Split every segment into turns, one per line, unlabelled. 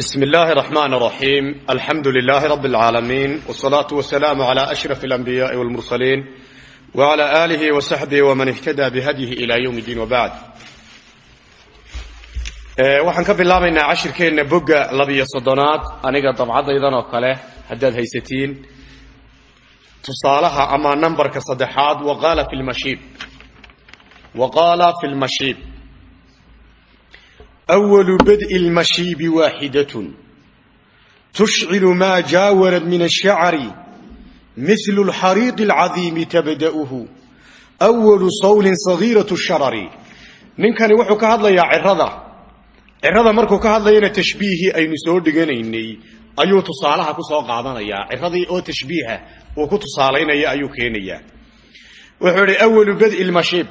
بسم الله الرحمن الرحيم الحمد لله رب العالمين والصلاة والسلام على أشرف الأنبياء والمرسلين وعلى آله وصحبه ومن اهتدى بهديه إلى يوم الدين وبعد waxaan ka bilaabaynaa cashirkeenna bogga labiyo soddonaad aniga dabcadaydan oo kale haddaad haysatiin tusaalaha ama nambarka saddexaad waqaala fi lmashiib waqaala fi lmashiib أول بدء المشيب واحدة تشعل ما جاورت من الشعر مثل الحريق العظيم تبدأه أول صول صغيرة الشرر ninkani wuxuu ka hadlayaa cirada cirada markuu ka hadlayana tashbiihii aynu soo dhiganaynay ayuu tusaalaha ku soo qaadanayaa ciradii oo tashbiiha uu ku tusaalaynaya ayuu keenayaa wuxuu idhi awalu badi lmashiib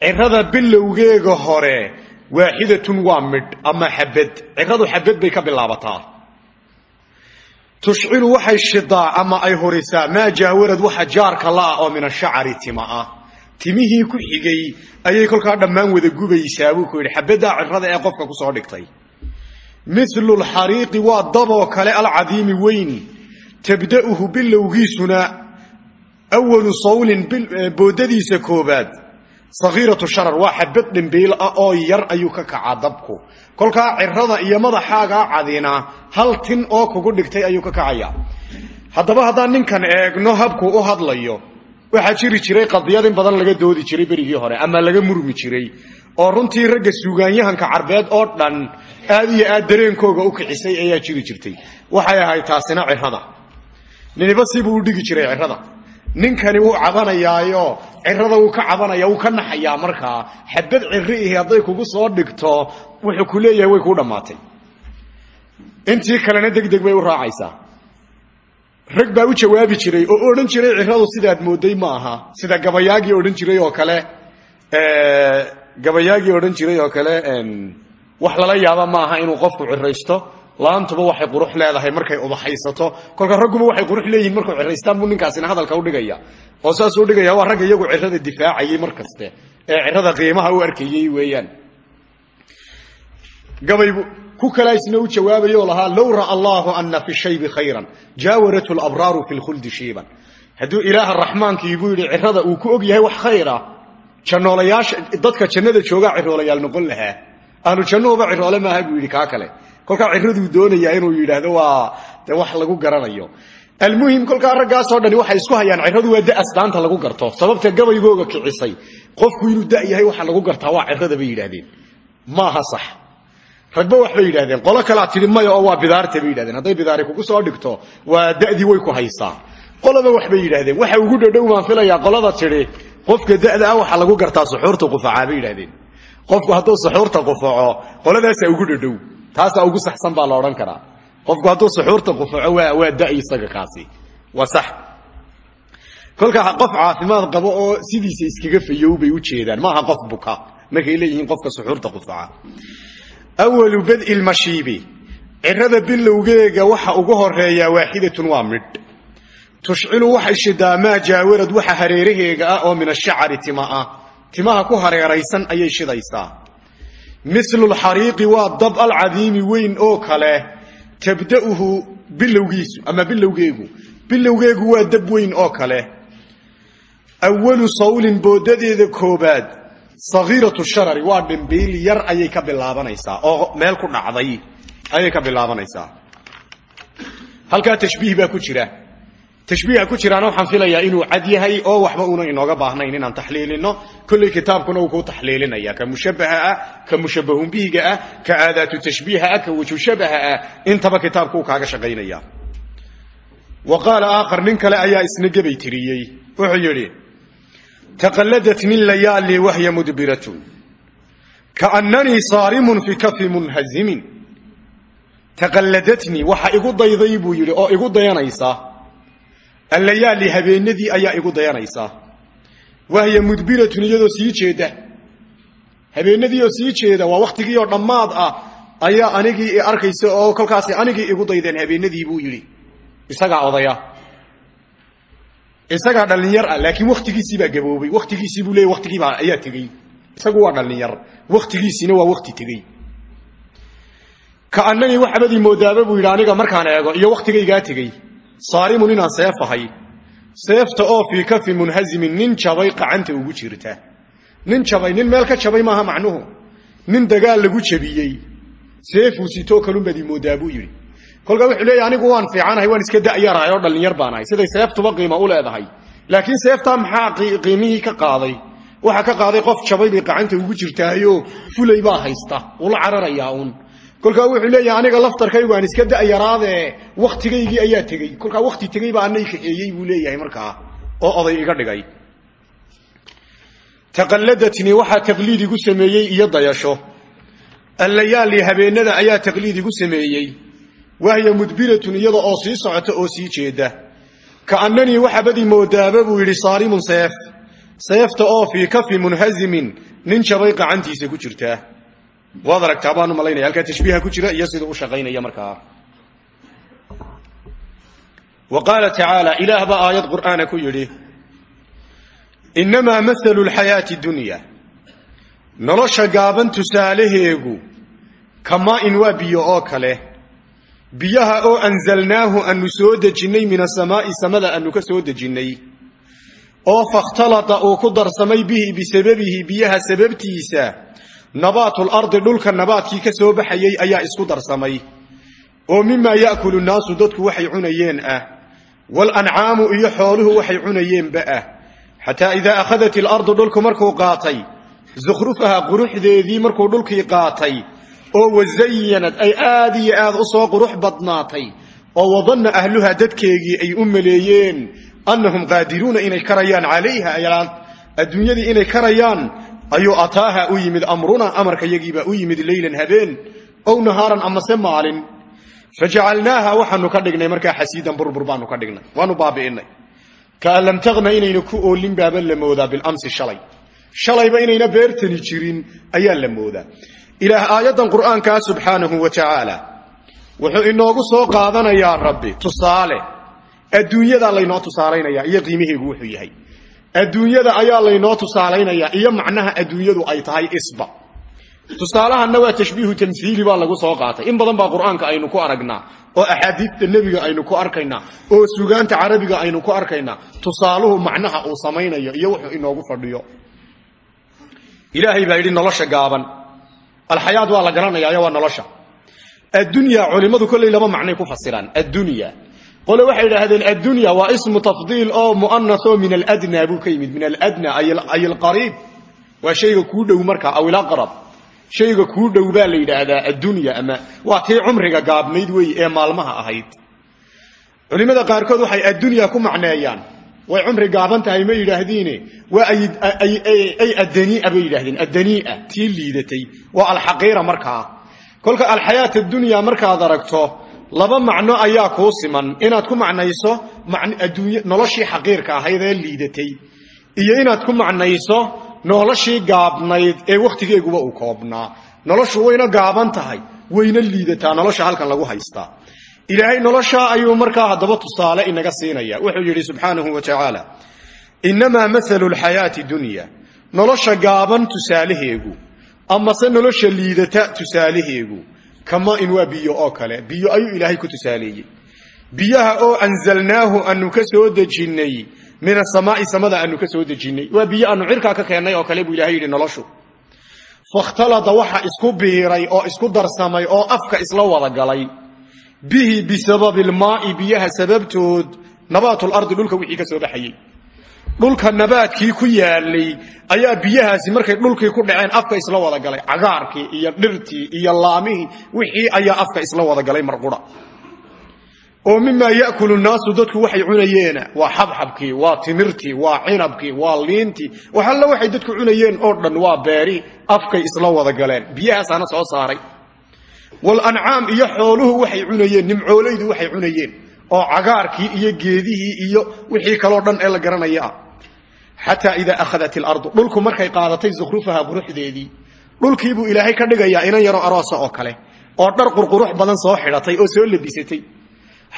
cirada bilowgeega hore waaxidatun waa midh ama xabad. Ciradu xabad bay ka bilaabataa. Tushcilu waxay shidaa ama ay horisaa maa jaawarad waxa jaarka la-ah oo min ashacari tima ah. Timihii ku xigay ayay kolkaa dhammaan wada gubaysaa buu ku yidhi. Xabaddaa cirada ee qofka ku soo dhigtay. Milu lxariiqi waa daboo kale alcadiimi weyn. Tabda'uhu bilowgiisuna walu sawlin boodadiisa koobaad sahiiratu sharar waa xabad dhimbiil ah oo yar ayuu ka kacaa dabku. Kolkaa cirada iyo madaxaagaa cadina hal tin oo kugu dhigtay ayuu ka kacaya. Haddaba haddaan ninkan eegno habkuu u hadlayo waxaa jiri jiray qadiyad in badan laga doodi jiray berigii hore ama laga murmi jiray oo runtii ragga suugaanyahanka carbeed oo dhan aad iyo aad dareenkooga u kicisay ayaa jiri jirtay. Waxay ahayd taasina cirada niniba sibuu u dhigi jiray cirada ninkani wuu cabanayaayo cirada wuu ka cabanaya wuu ka naxayaa markaa xabad ciri hadday kugu soo dhigto wuxuu ku leeyahay way kuu dhammaatay. Intii kalena deg deg bay u raacaysaa. Rag baa u jawaabi jiray oo odhan jiray ciradu sidaad mooday ma aha. Sida gabayaagii odhan jiray oo kale gabayaagii odhan jiray oo kale wax lala yaaba ma aha inuu qofku ciraysto laantuba waxay qurux leedahay markay ubaxaysato. Kolka ragguba waxay qurux leeyihiin markuu ciraystaan buu ninkaasina hadalka udhigaya oo saasuu dhigaya waa ragga iyagu cirada difaacayay mar ee cirada qiimaha u arkayey weeyaan. Gabaybu ku kalaa u jawaabay oo lahaa low ra'a allahu ana fi shaybi khayran jaawarathu labraaru fi lkhuldi shiiban. Hadduu ilaaha raxmaankii buu yidhi cirada uu ku og yahay wax khayra janoolayaasha dadka jannada joogaa ciroolayaal noqon lahaa. Ahlu jannahuba ciroole maaha buu yidhi kaa kale kolkaa ciraduu doonayaa inuu yidhaahdo waa de wax lagu garanayo. Almuhim kolkaa raggaasoo dhani waxay isku hayaan ciradu waa da asdaanta lagu garto. Sababta gabaygooga kicisay qofku inuu da yahay waxa lagu gartaa waa cirada bay yidhahdeen maaha sax. Ragba waxbay yidhahdeen qolo kalaa tidhi maya oo waa bidaarta bay yidhahdeen hadday bidaari kugu soo dhigto waa da'dii way ku haysaa qoloba waxbay yidhahdeen waxa ugu dhadhow baan filayaa qolada tidhi qofka da'da ah waxaa lagu gartaa suxuurta qufacaa bay yidhahdeen qofku hadduu suxuurta qufaco qoladaasaa ugu dhadhow taasaa ugu saxsan baa la odhan karaa. Qofku hadduu suxuurta qufaco waa da isaga kaasi. Waa sax. Kolkaa qof caafimaad qabo oo sidiisa iskaga fayow bay u jeedaan. Maaha qof buka. Markay leeyihiin qofka suxuurta qufaca awalu badi lmashiibi cirada bilowgeega waxa ugu horeeyaa waaxidatun waa midh tushcilu waxay shidaa maa jaawarad waxa hareeraheega ah oo min ashacari tima ah timaha ku hareeraysan ayay shidaysaa milu lxariiqi waa dab alcadiimi weyn oo kale tabda'uhu bilowgiisu ama bilowgeegu. Bilowgeegu waa dab weyn oo kale. Awalu sawlin boodadeeda koobaad sagiiratu sharari waa dhimbiil yar ayay ka bilaabanaysaa oo meel ku dhacday ayay ka bilaabanaysaa halkaa tashbiih baa ku jira tashbiiha ku jiraana waxaan filayaa inuu cad yahay oo waxba una inooga baahnayn inaan taxliilino. Kolley kitaabkuna uu kuu taxliilinaya ka mushabaha ah ka mushabahun bihiga ah ka aadaatu tashbiiha ah ka wajushabaha ah intaba kitaabku uu kaaga shaqaynaya wa qaala aakhar nin kale ayaa isna gebay tiriyey. Wuxuu yidhi taqalladatni layaali wahya mudbiratun. Kaannanii saarimun fi kafi munhazimin. Taqalladatnii waxa igu dayday buu yidhi oo igu dayanaysa allayaali habeenadii ayaa igu dayanaysaa wahya mudbiratun iyadoo sii jeeda. Habeenadii oo sii jeeda waa wakhtigii oo dhammaad ah ayaa anigii i arkaysa oo kolkaasi anigii igu daydeen habeenadii buu yidhi. Isagaa odaya. Isagaa dhallinyar ah laakiin wakhtigiisii baa gaboobay. Wakhtigiisii buu leeyay wakhtigiibaa ayaa tegey. Isagu waa dhallinyar. Wakhtigiisiina waa moodaaba buu yidhi markaan eego iyo wakhtigaygaa tegey saarimun inaan seef ahay seefta oo fii kafi munhazimin nin jabay qacanta ugu jirta nin jabay nin meel ka jabay maaha macnuhu nin dagaal lagu jabiyey seefuu sitoo kalunbadii moodaa buu yidhi kolkaa wuxuu leeyahy anigu waan fiicanahay waan iska da'yarahay oo dhallinyar baan ahay siday seeftuba qiima u leedahay laakiin seeftaa maxaa qiimihii ka qaaday waxa ka qaaday qof jabay bay qacanta ugu jirtaayoo fulay baa haysta ula cararayaa uun kolkaa wuxuu leeyahay aniga laftarkaygu aan iska da'yaraadee wakhtigaygii ayaa tegey. Kolkaa wakhti tegey baa anay kaxeeyey buu leeyahay markaa oo oday iga dhigay. Taqalladatnii waxaa taqliid igu sameeyey iyo dayasho. Allayaali habeenada ayaa taqliid igu sameeyey. Wahya mudbiratun iyada oo sii socota oo sii jeeda. Kaannanii waxabadii moodaaba buu yidhi saarimun seef. Seefta oo fii kafi munhazimin nin jabay qacantiisa ku jirtaa waad aragtaa baanu malaynaya halkaa tashbiiha ku jira iyo siduu u shaqaynaya markaa. Wa qaala tacaala ilaah baa aayad qur'aana ku yidhi innamaa mahalu lxayaati dunya. Nolosha gaaban tusaalaheegu kamaa-in waa biyo oo kale. Biyaha oo anzalnaahu aanu soo dejinnay min asamaa'i samada aanu ka soo dejinnay. Oo fakhtalata uu ku darsamay bihi bisababihi biyaha sababtiisa nabaatul ardi dhulka nabaadkii ka soo baxayey ayaa isku darsamay. Oo mimaa ya'kulu nnaasu dadku waxay cunayeen ah. Waalancaamu iyo xooluhu waxay cunayeenba ah. Xataa idaa akhadat ilardu dhulku markuu qaatay zukhrufaha quruxdeedii markuu dhulkii qaatay oo wazayanad ay aad iyo aad u soo qurux badnaatay oo wadanna ahluha dadkeegii ay u maleeyeen annahum qaadiruuna inay karayaan calayha adduunyadii inay karayaan ayuu ataaha u yimid amruna amarka yagiibaa u yimid leylan habeen ow nahaaran amase maalin. Fajacalnaaha waxaanu ka dhignay markaa xasiidan burbur baanu ka dhignay. Waanu baabi'inay. Kaan lam taqna inayna ku oolin baaba la moodaa bilamsi shalay. Shalayba inayna beertani jirin ayaa la moodaa. Ilaah aayaddan qur'aankaa subxaanahu wa tacaala wuxuu inoogu soo qaadanayaa rabbi tusaale. Adduunyadaa laynoo tusaalaynayaa iyo qiimaheegu wuxuu yahay adduunyada ayaa laynoo tusaalaynayaa iyo macnaha adduunyadu ay tahay isba. Tusaalahanna waa tashbiihu tamhiili baa lagu soo qaatay. In badan baa qur'aanka aynu ku aragnaa oo axaadiista nebiga aynu ku arkaynaa oo sugaanta carabiga aynu ku arkaynaa. Tusaaluhu macnaha uu samaynayo iyo wuxuu inoogu fadhiyo. Ilaahay baa yidhi nolosha gaaban. Alxayaad waa la garanayaayo waa nolosha. Addunya culimmadu kolley laba macnay ku fasiraan. Addunya qole waxay idhaahdeen addunya waa ismu tafdiil oo mu'anas oo min aladnaa buu ka yimid. Min aladna ay alqariib. Waa shayga kuu dhow markaa aw ilaqrab shayga kuu dhow baa la yidhaahdaa addunya ama waa tii cumriga gaabnayd weeye ee maalmaha ahayd. Culimmada qaarkood waxay addunya ku macneeyaan. Way cumri gaaban tahay ma yidhaahdiine? Waa ay addania bay yidhahdeen addania tii liidatay. Waa alxaqiira markaa. Kolka alxayaat addunya markaad aragto laba macno ayaa kuu siman. Inaad ku macnayso noloshii xaqiirka ahayd ee liidatay. Iyo inaad ku macnayso noloshii gaabnayd ee wakhtigeeguba uu koobnaa. Noloshu wayna gaaban tahay wayna liidataa nolosha halkan lagu haystaa. Ilaahay noloshaa ayuu markaa haddaba tusaale inaga siinaya wuxuu yidhi subxaanahu wa tacaala innamaa mahalu lxayaati dunya. Nolosha gaaban tusaalaheegu amase nolosha liidata tusaalaheegu kama in waa biyo oo kale. Biyo ayuu ilaahay ku tusaaleeyey. Biyaha oo anzalnaahu aanu ka soo dejinnay min asamaai samada aanu ka soo dejinnay waa biyo aanu cirkaa ka keennay oo kale buu ilahay yidhi noloshu. Fakhtalada waxa isku biiray oo isku darsamay oo afka isla wada galay. Bihi bisababi lmaai biyaha sababtood nabaatul-ardi dhulka wixii ka soo baxayey dhulka nabaadkii ku yaalay ayaa biyahaasi markay dhulkii ku dhaceen afka isla wada galay. Cagaarkii iyo dhirtii iyo laamihii wixii ayaa afka isla wada galay marqura oo mimaa yakulu nnaasu dadku waxay cunayeena. Waa xabxabkii waa timirtii waa cinabkii waa liintii. Waxalla waxay dadku cunayeen oo dhan waa beeri afkay isla wada galeen. Biyahaasaana soo saaray. Walancaam iyo xooluhu waxay cunayeen nimcoolaydu waxay cunayeen oo cagaarkii iyo geedihii iyo wixii kaloo dhan ee la garanaya xataa idaa akhadat ilardu dhulku markay qaadatay zukhrufaha quruxdeedii dhulkiibuu ilaahay ka dhigayaa inan yaroo aroosa oo kale oo dhar qurqurux badan soo xidhatay oo soo labisatay.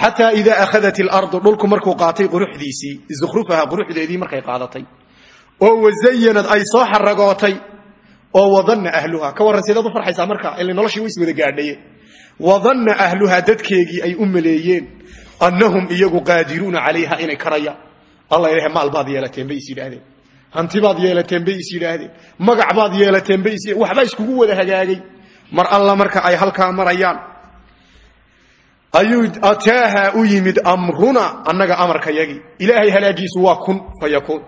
Xataa idaa akhadat ilardu dhulku markuu qaatay quruxdiisii zukhrufaha quruxdeedii markay qaadatay. Oo wazayanad ay soo xaragootay oo wadanna ahluha ka warran sidaad u farxaysaa marka ila noloshii way is wada gaadhaye wadanna ahluhaa dadkeegii ay u maleeyeen annahum iyagu qaadiruuna calayha inay karayaan alla ilahe maal baad yeelateen bay is yidhaahdeen. Hanti baad yeelateen bay is magac baad yeelateen bay is waxbaa iskugu wada hagaagay. Mar alla marka ay halkaa marayaan. Ayuu ataaha u yimid amruna annaga amarkayagii ilaahay halaagiisu waa kun fa yakuun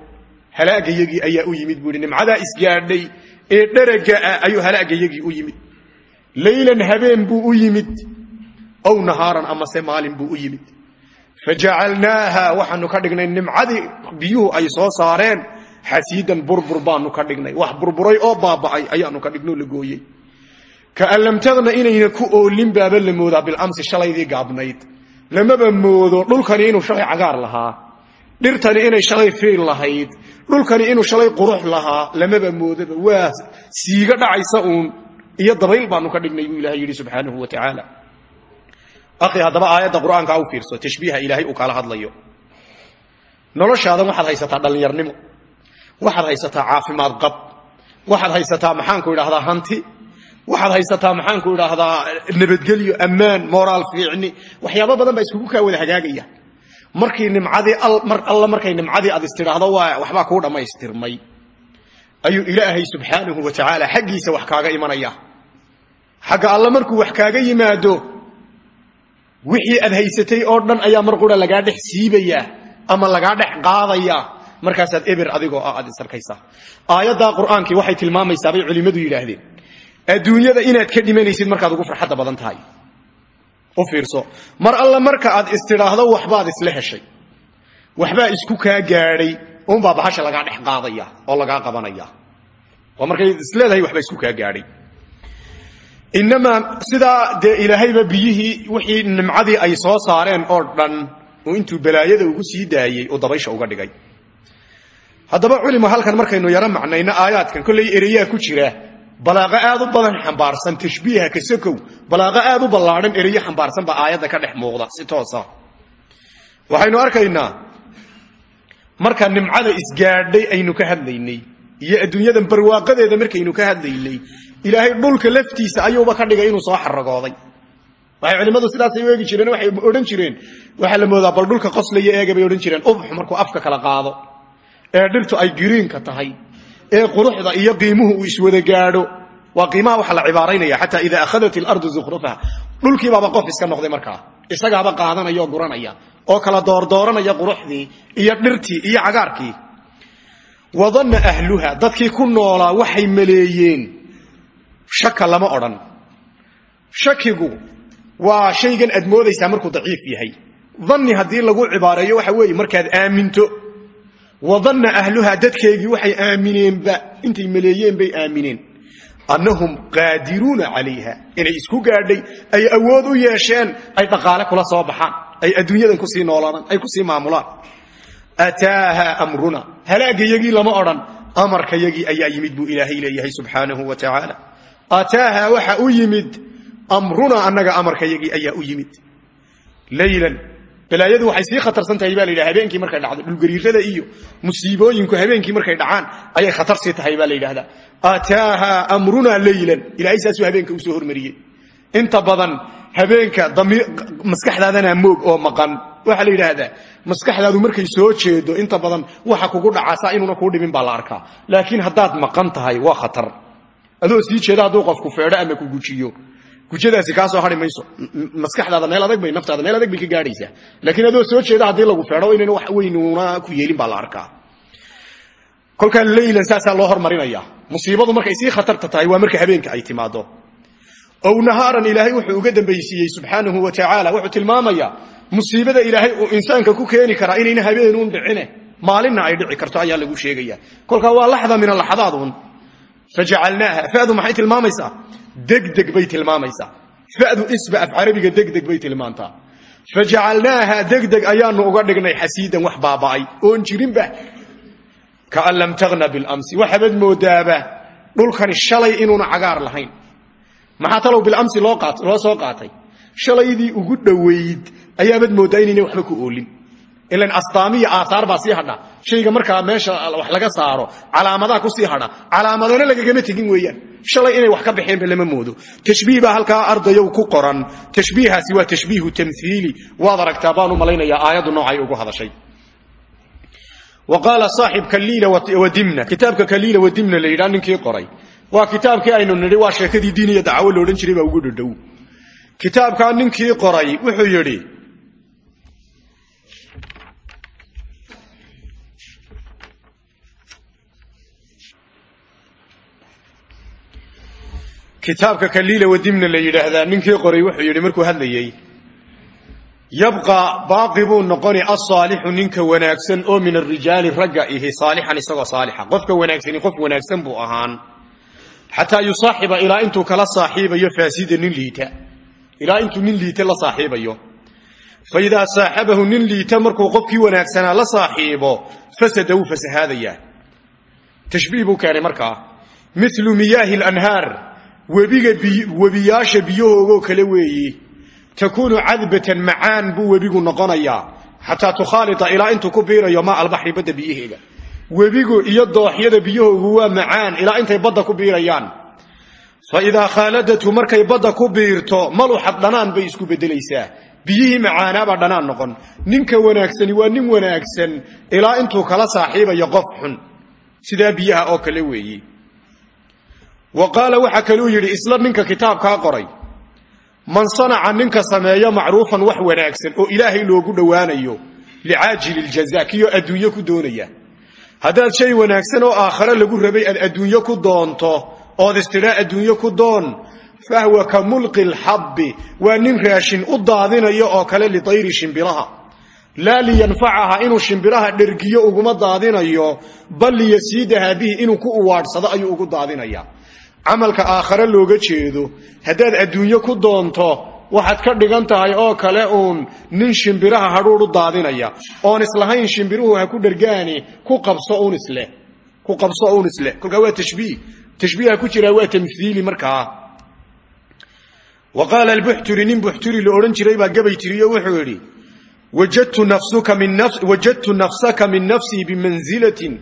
ayaa u yimid buu nimcadaa isgaadhay ee dheraga ah ayuu halaagayagii u yimid. Laylan habeen buu u yimid ow nahaaran amase maalin buu u yimid. Fajacalnaaha waxaanu ka dhignay nimcadii biyuhu ay soo saareen xasiidan burbur baanu ka dhignay. Wax burburay oo baaba'ay ayaanu ka dhignoo la gooyey. Kaan lam tagna inayna ku oolin baaba la moodaa bilamsi shalaydii gaabnayd. Lamaba moodo dhulkani inuu shalay cagaar lahaa. Dhirtani inay shalay fiil lahayd. Dhulkani inuu shalay qurux lahaa. Lamaba moodaba waa siiga dhacaysa uun. Iyo dabayl baanu ka dhignay buu ilahay yidhi subxaanahu wa tacaala akhi haddaba aayadda qur'aanka u fiirso tashbiiha ilaahay uu kala hadlayo. Noloshaadan waxaad haysataa dhallinyarnimo waxaad haysataa caafimaad qab waxaad haysataa maxaanku idhaahdaa hanti waxaad haysataa maxaanku idhaahdaa nabadgelyo ammaan moraal fiicni. Waxyaabo badan baa iskugu kaa wada hagaagaya. Markii nimcadii alla markay nimcadii aad istidhaahdo waa waxbaa kuu dhammaystirmay. Ayuu ilaahay subxaanahu wa tacaala xaggiisa wax kaaga imanaya. Xagga alla markuu wax kaaga yimaado wixii aad haysatay oo dhan ayaa mar qura lagaa dhex siibaya ama lagaa dhex qaadaya. Markaasaad eber adigoo ah aad isarkaysaa. Aayaddaa qur'aankii waxay tilmaamaysaa bay culimmadu yidhaahdeen. Adduunyada inaad ka dhimanaysid markaad ugu farxadda badan tahay. U fiirso. Mar alla marka aad istidhaahdo waxbaad isla heshay. Waxbaa isku kaa gaadhay. Unbaa bahasha lagaa dhex qaadaya oo lagaa qabanaya. Oo markay isleedahay waxbaa isku kaa gaadhay inamaa sidaa dee ilaahayba biyihii wixii nimcadii ay soo saareen oo dhan uu intuu balaayada ugu sii daayey uu dabaysha uga dhigay. Haddaba culimo halkan markaynu yaro macnayno aayaadkan kollay ereyaa ku jira balaaqo aad u badan xambaarsan tashbiiha ka sokow balaaqo aad u ballaadhan ereyo xambaarsan baa aayadda ka dhex muuqda si toosa waxaynu arkaynaa marka nimcada isgaadhay aynu ka hadlaynay iyo adduunyadan barwaaqadeeda markaynu ka hadlaynay ilaahay dhulka laftiisa ayuuba ka dhigay inuu soo xaragooday. Waxay culimmadu sidaasay u eegi jireen waxay odhan jireen waxaa la moodaa bal dhulka qoslaya eega bay odhan jireen. Ubx markuu afka kala qaado ee dhirtu ay giriinka tahay ee quruxda iyo qiimuhu uu iswada gaadho waa qiimaha waxa la cibaaraynaya xataa idaa akhadat ilardu zukhrufaha dhulkiibaaba qof iska noqday markaa isagaaba qaadanaya oo guranaya oo kala doordooranaya quruxdii iyo dhirtii iyo cagaarkii. Wadanna ahluha dadkii ku noolaa waxay maleeyeen shaka lama odhan. Shakigu waa shaygan aad moodaysaa markuu daciif yahay. Danni haddii lagu cibaareeyo waxa weeye markaad aaminto. Wadanna ahluhaa dadkeegii waxay aamineenba intay maleeyeen bay aamineen. Annahum qaadiruuna calayha inay isku gaadhay ay awood u yeesheen ay dhaqaale kula soo baxaan ay adduunyadan ku sii noolaadaan ay ku sii maamulaan. Ataaha amruna halaagayagii lama odhan amarkayagii ayaa yimid buu ilaahay leeyahay subxaanahu wa tacaala ataaha waxa u yimid amruna annaga amarkayagii ayaa u yimid leylan balaayadu waxay sii khatarsan tahay baa la yidhaha habeenkii markay dhacdo dhulgariirada iyo musiibooyinku habeenkii markay dhacaan ayay khatar sii tahay baa la yidhahdaa ataaha amruna leylan ilahay saasuu habeenka u soo hormariyey inta badan habeenka maskaxdaadana moog oo maqan waxaa la yidhaahdaa maskaxdaadu markay soo jeedo inta badan waxa kugu dhacaasaa inuuna kuu dhimin baa laakiin haddaad maqan tahay waa khatar adoo sii jeeda hadduu qofku feedho ama ku gujiyo. Gujadaasi kaa soo hari mayso. Maskaxdaada meel adag bay naftaada meel adag bay ka gaadhaysaa laakiin adoo soo jeeda haddii lagu feedho inayna wax weynuna ku yeelin baa la arkaa. Kolkaa leylan saasaa loo hormarinaya. Musiibadu markay sii khatarta tahay waa marka habeenka ay timaado. Ow nahaaran ilaahay wuxuu uga dambaysiiyey subxaanahu wa tacaala. Wuxuu tilmaamayaa musiibada ilaahay uu insaanka ku keeni karaa inayna habeenuun dhicine. Maalinna ay dhici karto ayaa lagu sheegaya kolkaa waa laxda min alaxdaaduun fajacalnaaha fadu maxay tilmaamaysaa degdeg bay tilmaamaysaa fadu isba af carabiga degdeg bay tilmaantaa fajacalnaaha degdeg ayaanu uga dhignay xasiidan wax baaba'ay oon jirinba kaan lam tagna bilamsi waxaabad moodaaba dhulkani shalay inuuna cagaar lahayn maxaa talow bilamsi loo soo qaatay shalaydii ugu dhowayd ayaabad mooddaa inayna waxba ku ilan astaamiya aaaar baa sii hadha. Shayga markaa meesha wax laga saaro calaamadaha ku sii hadha. Calaamadana lagagama tegin weeyaan. Shalay inay wax ka baxeenba lama moodo. Tashbiih baa halkaa ardayow ku qoran. Tashbiihaasi waa tashbiihu tamhiili waad aragtaa baan u noocay ugu hadashay. Wa qaala saaxib kaliila wadimna kitaabka kaliila wadimna la yidhaha ninkii qoray. Waa kitaabkii aynu nidhi waa sheekadii diin iyo loodhan jiray baa ugu dhadhow kitaabkaa ninkii qoray wuxuu yidhi kitaabka kaliila wadimna la yidhaahdaa ninkii qoray wuxuu yidhi markuu hadlayey yabqa baaqi buu noqoni asaalixu ninka wanaagsan oo min arijaali ragga ihi saalixan isagoo saalixa. Qofka wanaagsani qof wanaagsan buu ahaan. Xataa yusaaxiba ilaa intuu kala saaxiibayo faasida nin liita. Ilaa intuu nin liita la saaxiibayo. Fa idaa saaxabahu nin liita markuu qofkii wanaagsanaa la saaxiibo fasada wuu fasahaadayaa tashbiih buu keenay markaa. Milu miyaahi webiyaasha biyahoogoo kale weeye takuunu cadbatan macaan buu webigu noqonayaa xataa tukhaalita ilaa intuu ku biirayo maa albaxri badda biyaheega webigu iyo dooxyada biyahoogu waa macaan ilaa intay badda ku biirayaan. Fa idaa khaaladatu markay badda ku biirto maluxad dhanaan bay isku beddelaysaa. Biyihii macaanaabaa dhanaan noqon. Ninka wanaagsani waa nin wanaagsan ilaa intuu kala saaxiibayo qof xun. Sidaa biyaha oo kale weeye wa qaala waxaa kaluu yidhi isla ninka kitaabkaa qoray. Man sanaca ninka sameeyo macruufan wax wanaagsan oo ilaahay loogu dhowaanayo licaajili ljaza kiyo adduunyo ku doonaya. Haddaad shay wanaagsan oo aakhare lagu rabay aad adduunyo ku doonto ood istidhaa adduunyo ku doon fahwa ka mulqi lxabbi waa nin raashin u daadinayo oo kale litayri shimbiraha. Laa liyanfacaha inuu shimbiraha dhergiyo uguma daadinayo bal liyasiidahaa bihi inuu ku uwaadhsado ayuu ugu daadinaya camalka aakhare looga jeedo haddaad adduunyo ku doonto waxaad ka dhigan tahay oo kale uun nin shimbiraha hadhuudh u daadinaya oon islahayn shimbiruhu ha ku dhergaani ku qabso un isleh ku qabso un isleh. Kolkaa waa tashbiih tashbiiha ku jiraa waa tamhiili markaa. Wa qaala albuxturi nin buxturi la odhan jiray baa gabay tiriyo wuxuu yidhi wajadtu nafsaka min nafsii bimanzilatin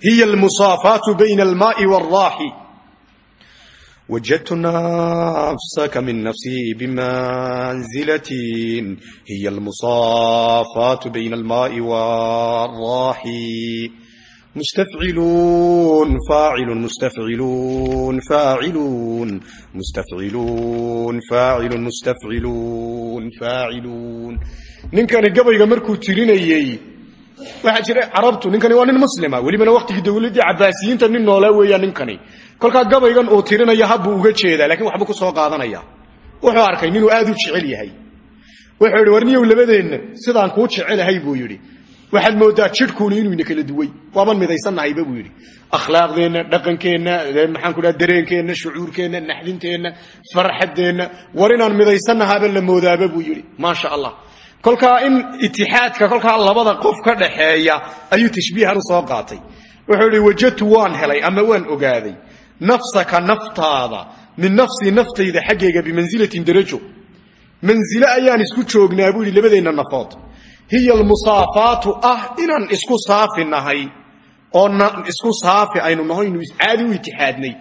hiya almusaafaatu bayna almaai waalraaxi وجدت نفسك من نفسي بمنزلة هي المصافات بين الماء والراحي مستفعلون فاعل مستفعلون فاعلون مستفعلون فاعل مستفعلون فاعلون ninkani gabayga markuu tirinayey waxaa jira carabtu ninkani waa nin muslima. Welibana waqtigii dowladdii cabaasiyiinta nin noolaa weeyaa ninkani. Kolkaa gabaygan uu tirinaya habbuu uga jeedaa lakiin waxbuu ku soo qaadanaya. Wuxuu arkay ninuu aad u jecel yahay. Wuxuu yidhi war niyow labadeenna sidaan kuu jecelahay buu yidhi. Waxaad moodaa jidhkuuni inuu ina kala duway. Waaban midaysanahayba buu yidhi. Akhlaaqdeenna dhaqankeenna maxaan ku dhaha dareenkeenna shucuurkeenna naxdinteenna farxaddeenna war inaan midaysannahaaba la moodaaba buu yidhi. Maasha allah kolkaa in itixaadka kolkaa labada qof ka dhaxeeya ayuu tashbiihan soo qaatay. Wuxuu idhi wajadtu waan helay ama waan ogaaday. Nafsaka naftaada min nafsii naftayda xaggayga bimansilatin darajo manzilo ayaan isku joognaa buu yidhi labadeenna nafood. Hiya almusaafaatu ah inaan isku saafi nahay oo isku saafi aynu nahaynu caadi u itixaadnay.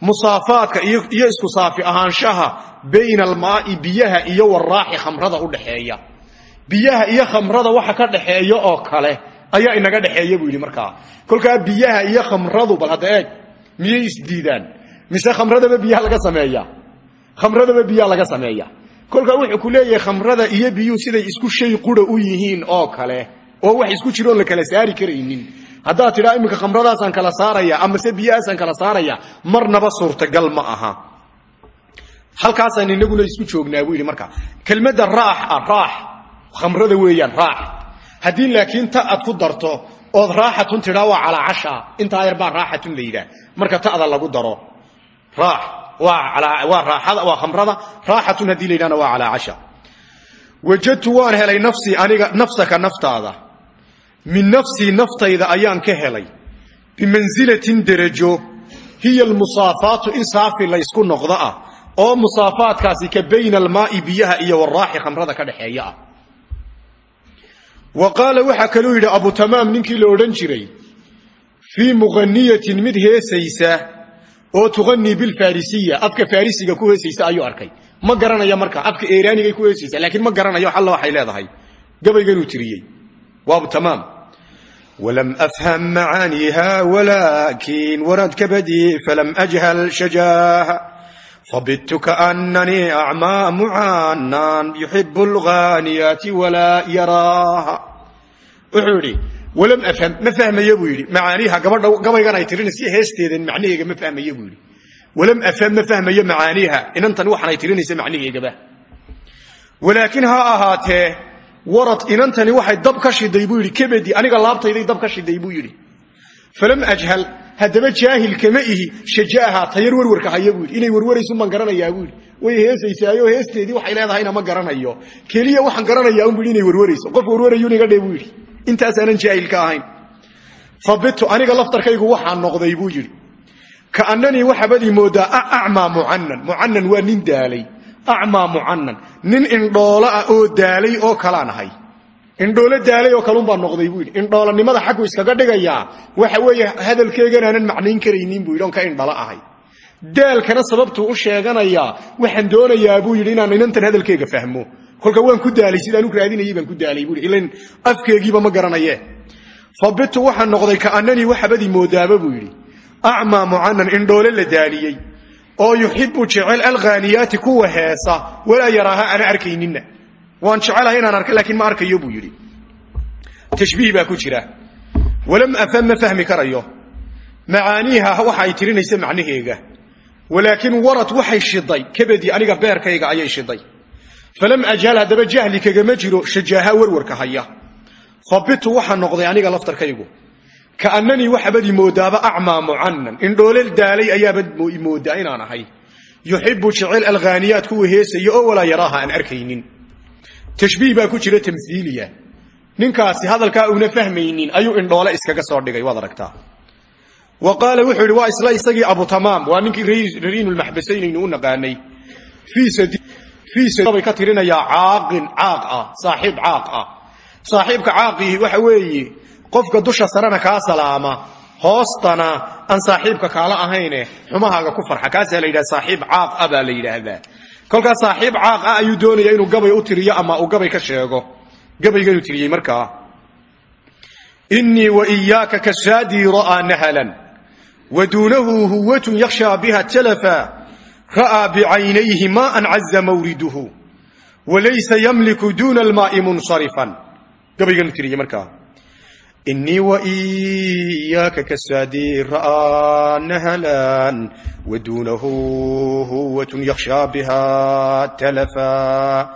Musaafaadka iyo isku saafi ahaanshaha bayna almaa'i biyaha iyo waraaxi khamrada u dhaxeeya biyaha iyo khamrada waxa ka dhaxeeya oo kale ayaa inaga dhexeeya buu yidhi markaa kolkaa biyaha iyo khamradu bal hadda eeg miyay isdiidaan mise khamradaba biyaha laga sameeya? Khamradaba biyaha laga sameeya? Kolkaa wuxuu ku leeyahay khamrada iyo biyuhu siday isku shay qura u yihiin oo kale oo wax isku jiroon la kala saari karaynin. Haddaad tidhaa iminka khamradaasaan kala saaraya amase biyahaasaan kala saaraya marnaba suurtagal ma aha. Halkaasaan inaguna isku joognaa buu yidhi marka. Kelmadda raax ah raax khamrada weeyaan raax haddii laakiin ta aad ku darto ood raaxatun tidhaa waa calaa casha. Intaa yar baa raaxatun la yidhaah marka ta'da lagu daro raax waa khamrada raaxatun haddii la yidhahna waa calaa casha. Wajadtu waan helay nafsii aniga nafsaka naftaada. Min nafsii naftayda ayaan ka helay. Bimansilatin derajo. Hiya almusaafaatu in saafi laysku noqdo ah. Oo musaafaadkaasi ka bayna almaa'i biyaha iyo waraaxi khamrada ka dhexeeya ah wa qaala waxaa kaluu yidhi abutamaam ninkii la odhan jiray fii muqaniyatin mid heesaysa oo tuqanii bilfarisiya afka farisiga ku heesaysa ayuu arkay. Ma garanaya marka afka eraanigay ku heesaysa laakiin ma garanayo alla waxay leedahay. Gabayganuu tiriyey. Waa abutamaam walam afham macaaniiha walaakin warad kabadi falam ajhal shajaaha habituka ananii acmaa mucaanaan yuxibu alghaaniyaati walaa yaraaha wuxuu yidhi walam afham ma fahmaye buu yidhi. Macaaniiha gabadha gabaygan ay tirinaysa heesteedan macniheyga ma fahmaye buu yidhi. Walam afham ma fahmayo macaaniiha. Inantan waxaan ay tirinaysa macniheygaba walaakiin ha ahaatee warad inantani waxay dab ka shiday buu yidhi. Kebedi aniga laabtayday dab ka shiday buu yidhi. Falam ajhal haddaba jaahil kama ihi shajaaha tayar warwarka haya inay warwaraysu baan garanayaa way heesaysaayo heesteedii waxay leedahayna ma garanayo. Keliya waxaan garanayaa unbu inay warwarayso. Qof warwarayun iga dhee buu yidhi. Intaasaanan jaahil ka ahayn. Fabitu aniga laftarkaygu waxaa noqday buu yidhi. Kaannanii waxabadii moodaa acmaa mucanan mucanan waa nin daalay. Acmaa mucanan nin indhoolo ah oo daalay oo kalaan indhoolo daalay oo kalun baa noqday buu yidhi. Indhoolanimada xaggu iskaga dhigayaa waxa weeye hadalkeegan aanan macnayn karaynin buu yidhi on ka indhalo ahay. Daalkana sababtuu u sheeganayaa waxaan doonayaa buu yidhi inaan inantan hadalkeega fahmo. Kolka waan ku daalay sidaan u raadinayay baan ku daalay buu yidhi. Ilan afkeegiiba ma garanaye. Fabitu waxaan noqday kaannanii waxabadii moodaaba buu yidhi. Acmaa mucanan indhoole la daaliyey. Oo yuxibu jecel alkhaaniyaati kuwa heesa walaa yaraaha ana arkaynina waan jecelahay inaan arka laakiin ma arkayo buu yidhi. Tashbiih baa ku jira. Walam afham ma fahmi karayo. Macaaniiha waxa ay tirinaysa macnaheega. Walaakiin warad waxay shiday. Kabadii aniga beerkayga ayay shiday. Falam ajhal haddaba jahli kagama jiro shajaaha warwarka haya. Fabitu waxaa noqday aniga laftarkaygu. Kaannanii waxabadii moodaaba acmaa mucanan indhoolel daalay ayaabad moodaa inaan ahay. Yuxibu jecel alkhaaniyaat kuwa heesaya oo walaa yaraaha aan arkaynin tashbiih baa ku jira tamhiiliya ninkaasi hadalkaa una fahmaynin ayuu indhoole iskaga soo dhigay waad aragtaa. Wa qaala wuxuu yidhi waa isla isagii abu tamaam waa ninkii rariinulmaxbasaynaynu u naqaanay. Bay ka tirinayaa caaqin caaq ah saaxiib caaq ah. Saaxiibka caaqihi waxa weeye qofka dusha sarena kaa salaama hoostana aan saaxiibka kaala ahayne xumahaaga ku farxa. Kaasaa la yidhaha saaxiib caaq ah baa kolkaas saaxiib caaq ah ayuu doonaya inuu gabay u tiriyo ama uu gabay ka sheego. Gabayganuu tiriyey markaa inii wa iyaaka kasaadii ra'aa nahalan wa duunahu huwatun yakhshaa biha talafa ra'aa bicaynayhi maaan caza mawriduhu walaysa yamliku duuna almaa'i munsarifan. Gabayganuu tiriyey markaa inii waiyaaka kasaadiira'aana halaan waduunahu huwatun yakhshaa biha talafaa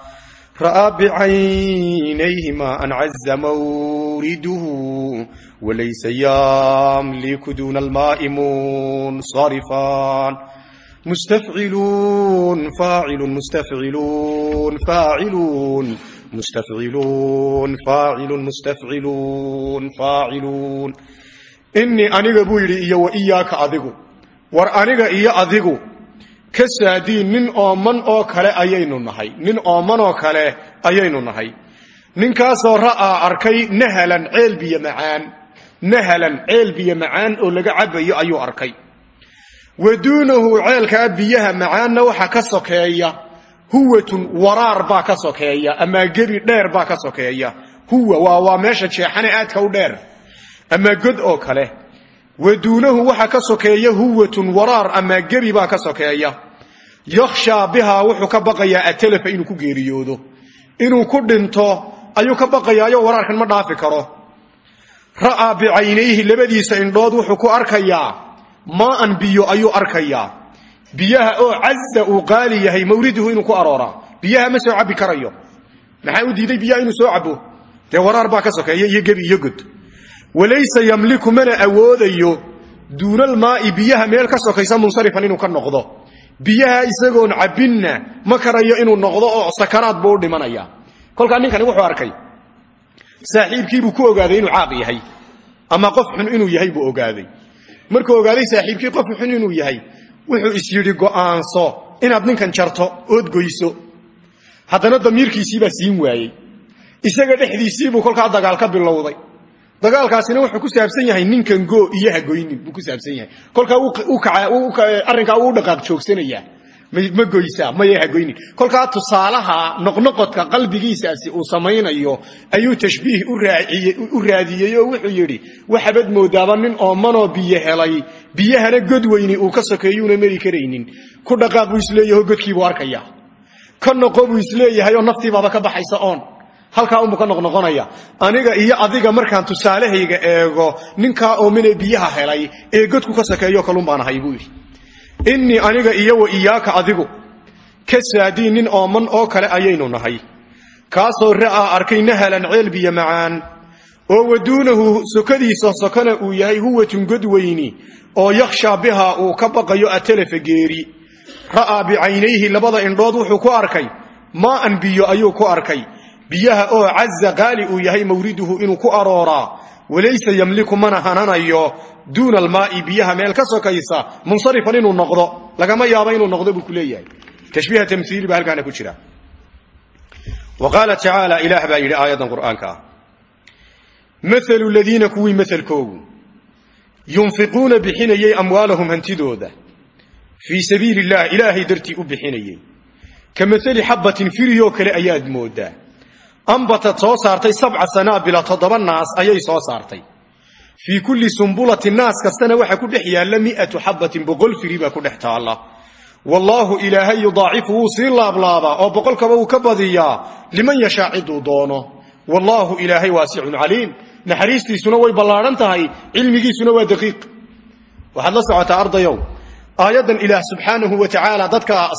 ra'aa bicaynayhimaa an caza mawriduhu walaysa yamliku duuna almaa'i munsarifaan mustafciluun faaciluun mustafciluun faaciluun mustafciluun faacilun mustafciluun faaciluun innii aniga buu yidhi iyo wa iyaaka adigu war aniga iyo adigu ka saadiin nin ooman oo kale ayaynu nahay nin ooman oo kale ayaynu nahay ninkaasoo ra'aa arkay nahalan ceel biyo macaan nahalan ceel biyo macaan oo laga cabayo ayuu arkay wa duunahu ceelkaa biyaha macaanna waxa ka sokeeya huwatun waraar baa ka sokeeya amaa gebi dheer baa ka sokeeya huwa waa meesha jeexane aadka u dheer. Amaa god oo kale. Wa duunahu waxa ka sokeeya huwatun waraar amaa gebi baa ka sokeeya yakhshaa bihaa wuxuu ka baqayaa atalafa inuu ku geeriyoodo. Inuu ku dhinto ayuu ka baqayaayo waraarkan ma dhaafi karo. Ra'aa bicaynayhi labadiisa indhood wuxuu ku arkayaa. Maaan biyo ayuu arkayaa biyaha oo caza uu qaali yahay mawriduhu inuu ku arooraa biyaha ma soo cabbi karayo. Maxaa u diiday biyaha inuu soo cabo dee waraar ka sokeeya iyo gebi iyo god walaysa yamliku mana awoodayo duunalmaa'i biyaha meel ka sokaysa munsarifan inuu ka noqdo. Biyaha isagoon cabbinna ma karayo inuu noqdo oo sakaraad buu dhimanaya. Kolkaa ninkani wuxuu arkay saaxiibkiibuu ku ogaaday inuu caaq yahay. Ama qof xun inuu yahay buu ogaaday. Markuu ogaaday saaxiibkii qof xun inuu yahay wuxuu is yidhi go'aanso inaad ninkan jarto ood goyso. Haddana damiirkiisiibaa siin waayey. Isaga dhexdiisiibuu kolkaa dagaal ka bilowday. Dagaalkaasina wuxuu ku saabsan yahay ninkan go iyo hagoynin buu ku saabsan yahay. Kolkaa arrinkaa uu dhaqaaq joogsanayaa ma goysaa maya hagoynin kolkaa tusaalaha noqnoqodka qalbigiisaasi uu samaynayo ayuu tashbiih u raadiyey oo wuxuu yidhi waxabad moodaaba nin oomanoo biyo helay biyahana god weyni uu ka sokeeyuuna mari karaynin. Ku dhaqaaq buu isleeyaho godkiibuu arkaya ka noqo buu isleeyahayoo naftiibaaba ka baxaysa oon. Halkaa unbuu ka noqnoqonaya. Aniga iyo adiga markaan tusaalahayga eego ninkaa oomane biyaha helay ee godku ka sokeeyo kalun baan ahay buu yidhi innii aniga iyo wa iyaaka adigu ka saadii nin ooman oo kale ayaynu nahay. Kaasoo ra'aa arkay nahalan ceel biyo macaan oo waduunahu sokadiisa sokona uu yahay huwatun god weyni oo yakhshaa bihaa uu ka baqayo atalafa geeri. Ra'aa bicaynayhi labada indhood wuxuu ku arkay maa'an biyo ayuu ku arkay. Biyaha oo caza qaali uu yahay mawriduhu inuu ku arooraa walaysa yamliku mana hananayo duuna almaa'i biyaha meel ka sokaysa munsarifan inuu noqdo lagama yaabo inuu noqdo buu ku leeyahay. Tashbiiha tamhiili baa halkaana ku jira. Wa qaala tacaala ilaah baa yidhi aayaddan qur'aanka ah. Maalu ladiina kuwii maalkoogu yunfiquuna bixinayey amwaalahum hantidooda. Fii sabiili illah ilaahay dartii u bixinayey ka maali xabbatin firiyoo kale ayaad mooddaa ambatad soo saartay sabca sanaabila toddoba naas ayay soo saartay. Fii kulli sumbulatin naas kastana waxaa ku dhex yaalla mi'atu xabbatin boqol firi baa ku dhex taalla. Wallaahu ilaahay yudaacifu wuu sii laablaabaa oo boqolkaba wuu ka badiyaa liman yashaa ciduu doono. Wallaahu ilaahay waasicun caliim. Naxariistiisuna way ballaadhan tahay cilmigiisuna waa daqiiq. Waxaad la socotaa ardayow aayaddan ilaah subxaanahu wa tacaala dadka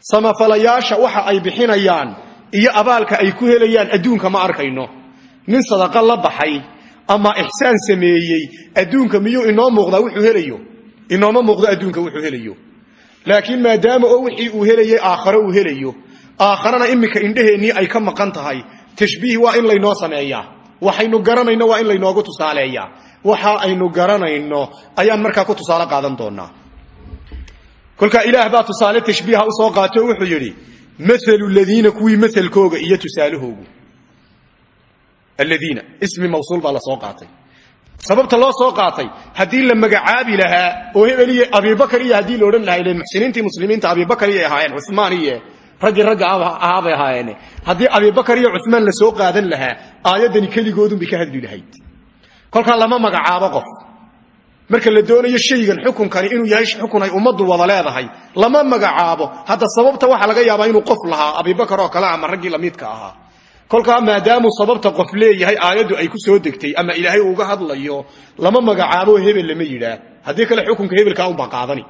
samafalayaasha waxa ay bixinayaan iyo abaalka ay ku helayaan adduunka ma arkayno. Nin sadaqa la baxay ama ixsaan sameeyey adduunka miyuu inoo muuqdaa wuxuu helayo? Inooma muuqdo adduunka wuxuu helayo? Laakiin maadaama oo wixii uu helayey aakhare uu helayo aakharana iminka indheheennii ay ka maqan tahay tashbiih waa in laynoo sameeyaa. Waxaynu garanayno waa in laynoogu tusaaleeyaa. Waxa aynu garanayno ayaan markaa ku tusaale qaadan doonaa kolkaa ilaah baa tusaale tashbiiha u soo qaatay oo wuxuu yidhi maalu ladiina kuwii maalkooga iyo tusaalahoogu aladiina ismi mawsuul baa la soo qaatay. Sababta loo soo qaatay haddii la magacaabi lahaa oo hebel abibakar iyo haddii la odhan lahaa ile muxsiniintii muslimiinta abibakar iyay ahaayeen cumaan iyo raggii ragga ahaabay ahaayeen haddii abibakar iyo cumaan la soo qaadan lahaa aayaddani keligoodunbay ka hadli lahayd. Kolkaa lama magacaabo qof marka la doonayo shaygan xukunkani inuu yahay xukun ay ummaddu wada leedahay lama magacaabo. Hadda sababta waxaa laga yaabaa inuu qof lahaa abibakar oo kale ama raggii lamidka ahaa. Kolkaa maadaamuu sababta qof leeyahay aayaddu ay ku soo degtay ama ilaahay uuga hadlayo lama magacaabo hebel lama yidhaah haddii kale xukunka hebelkaa unbaa qaadani.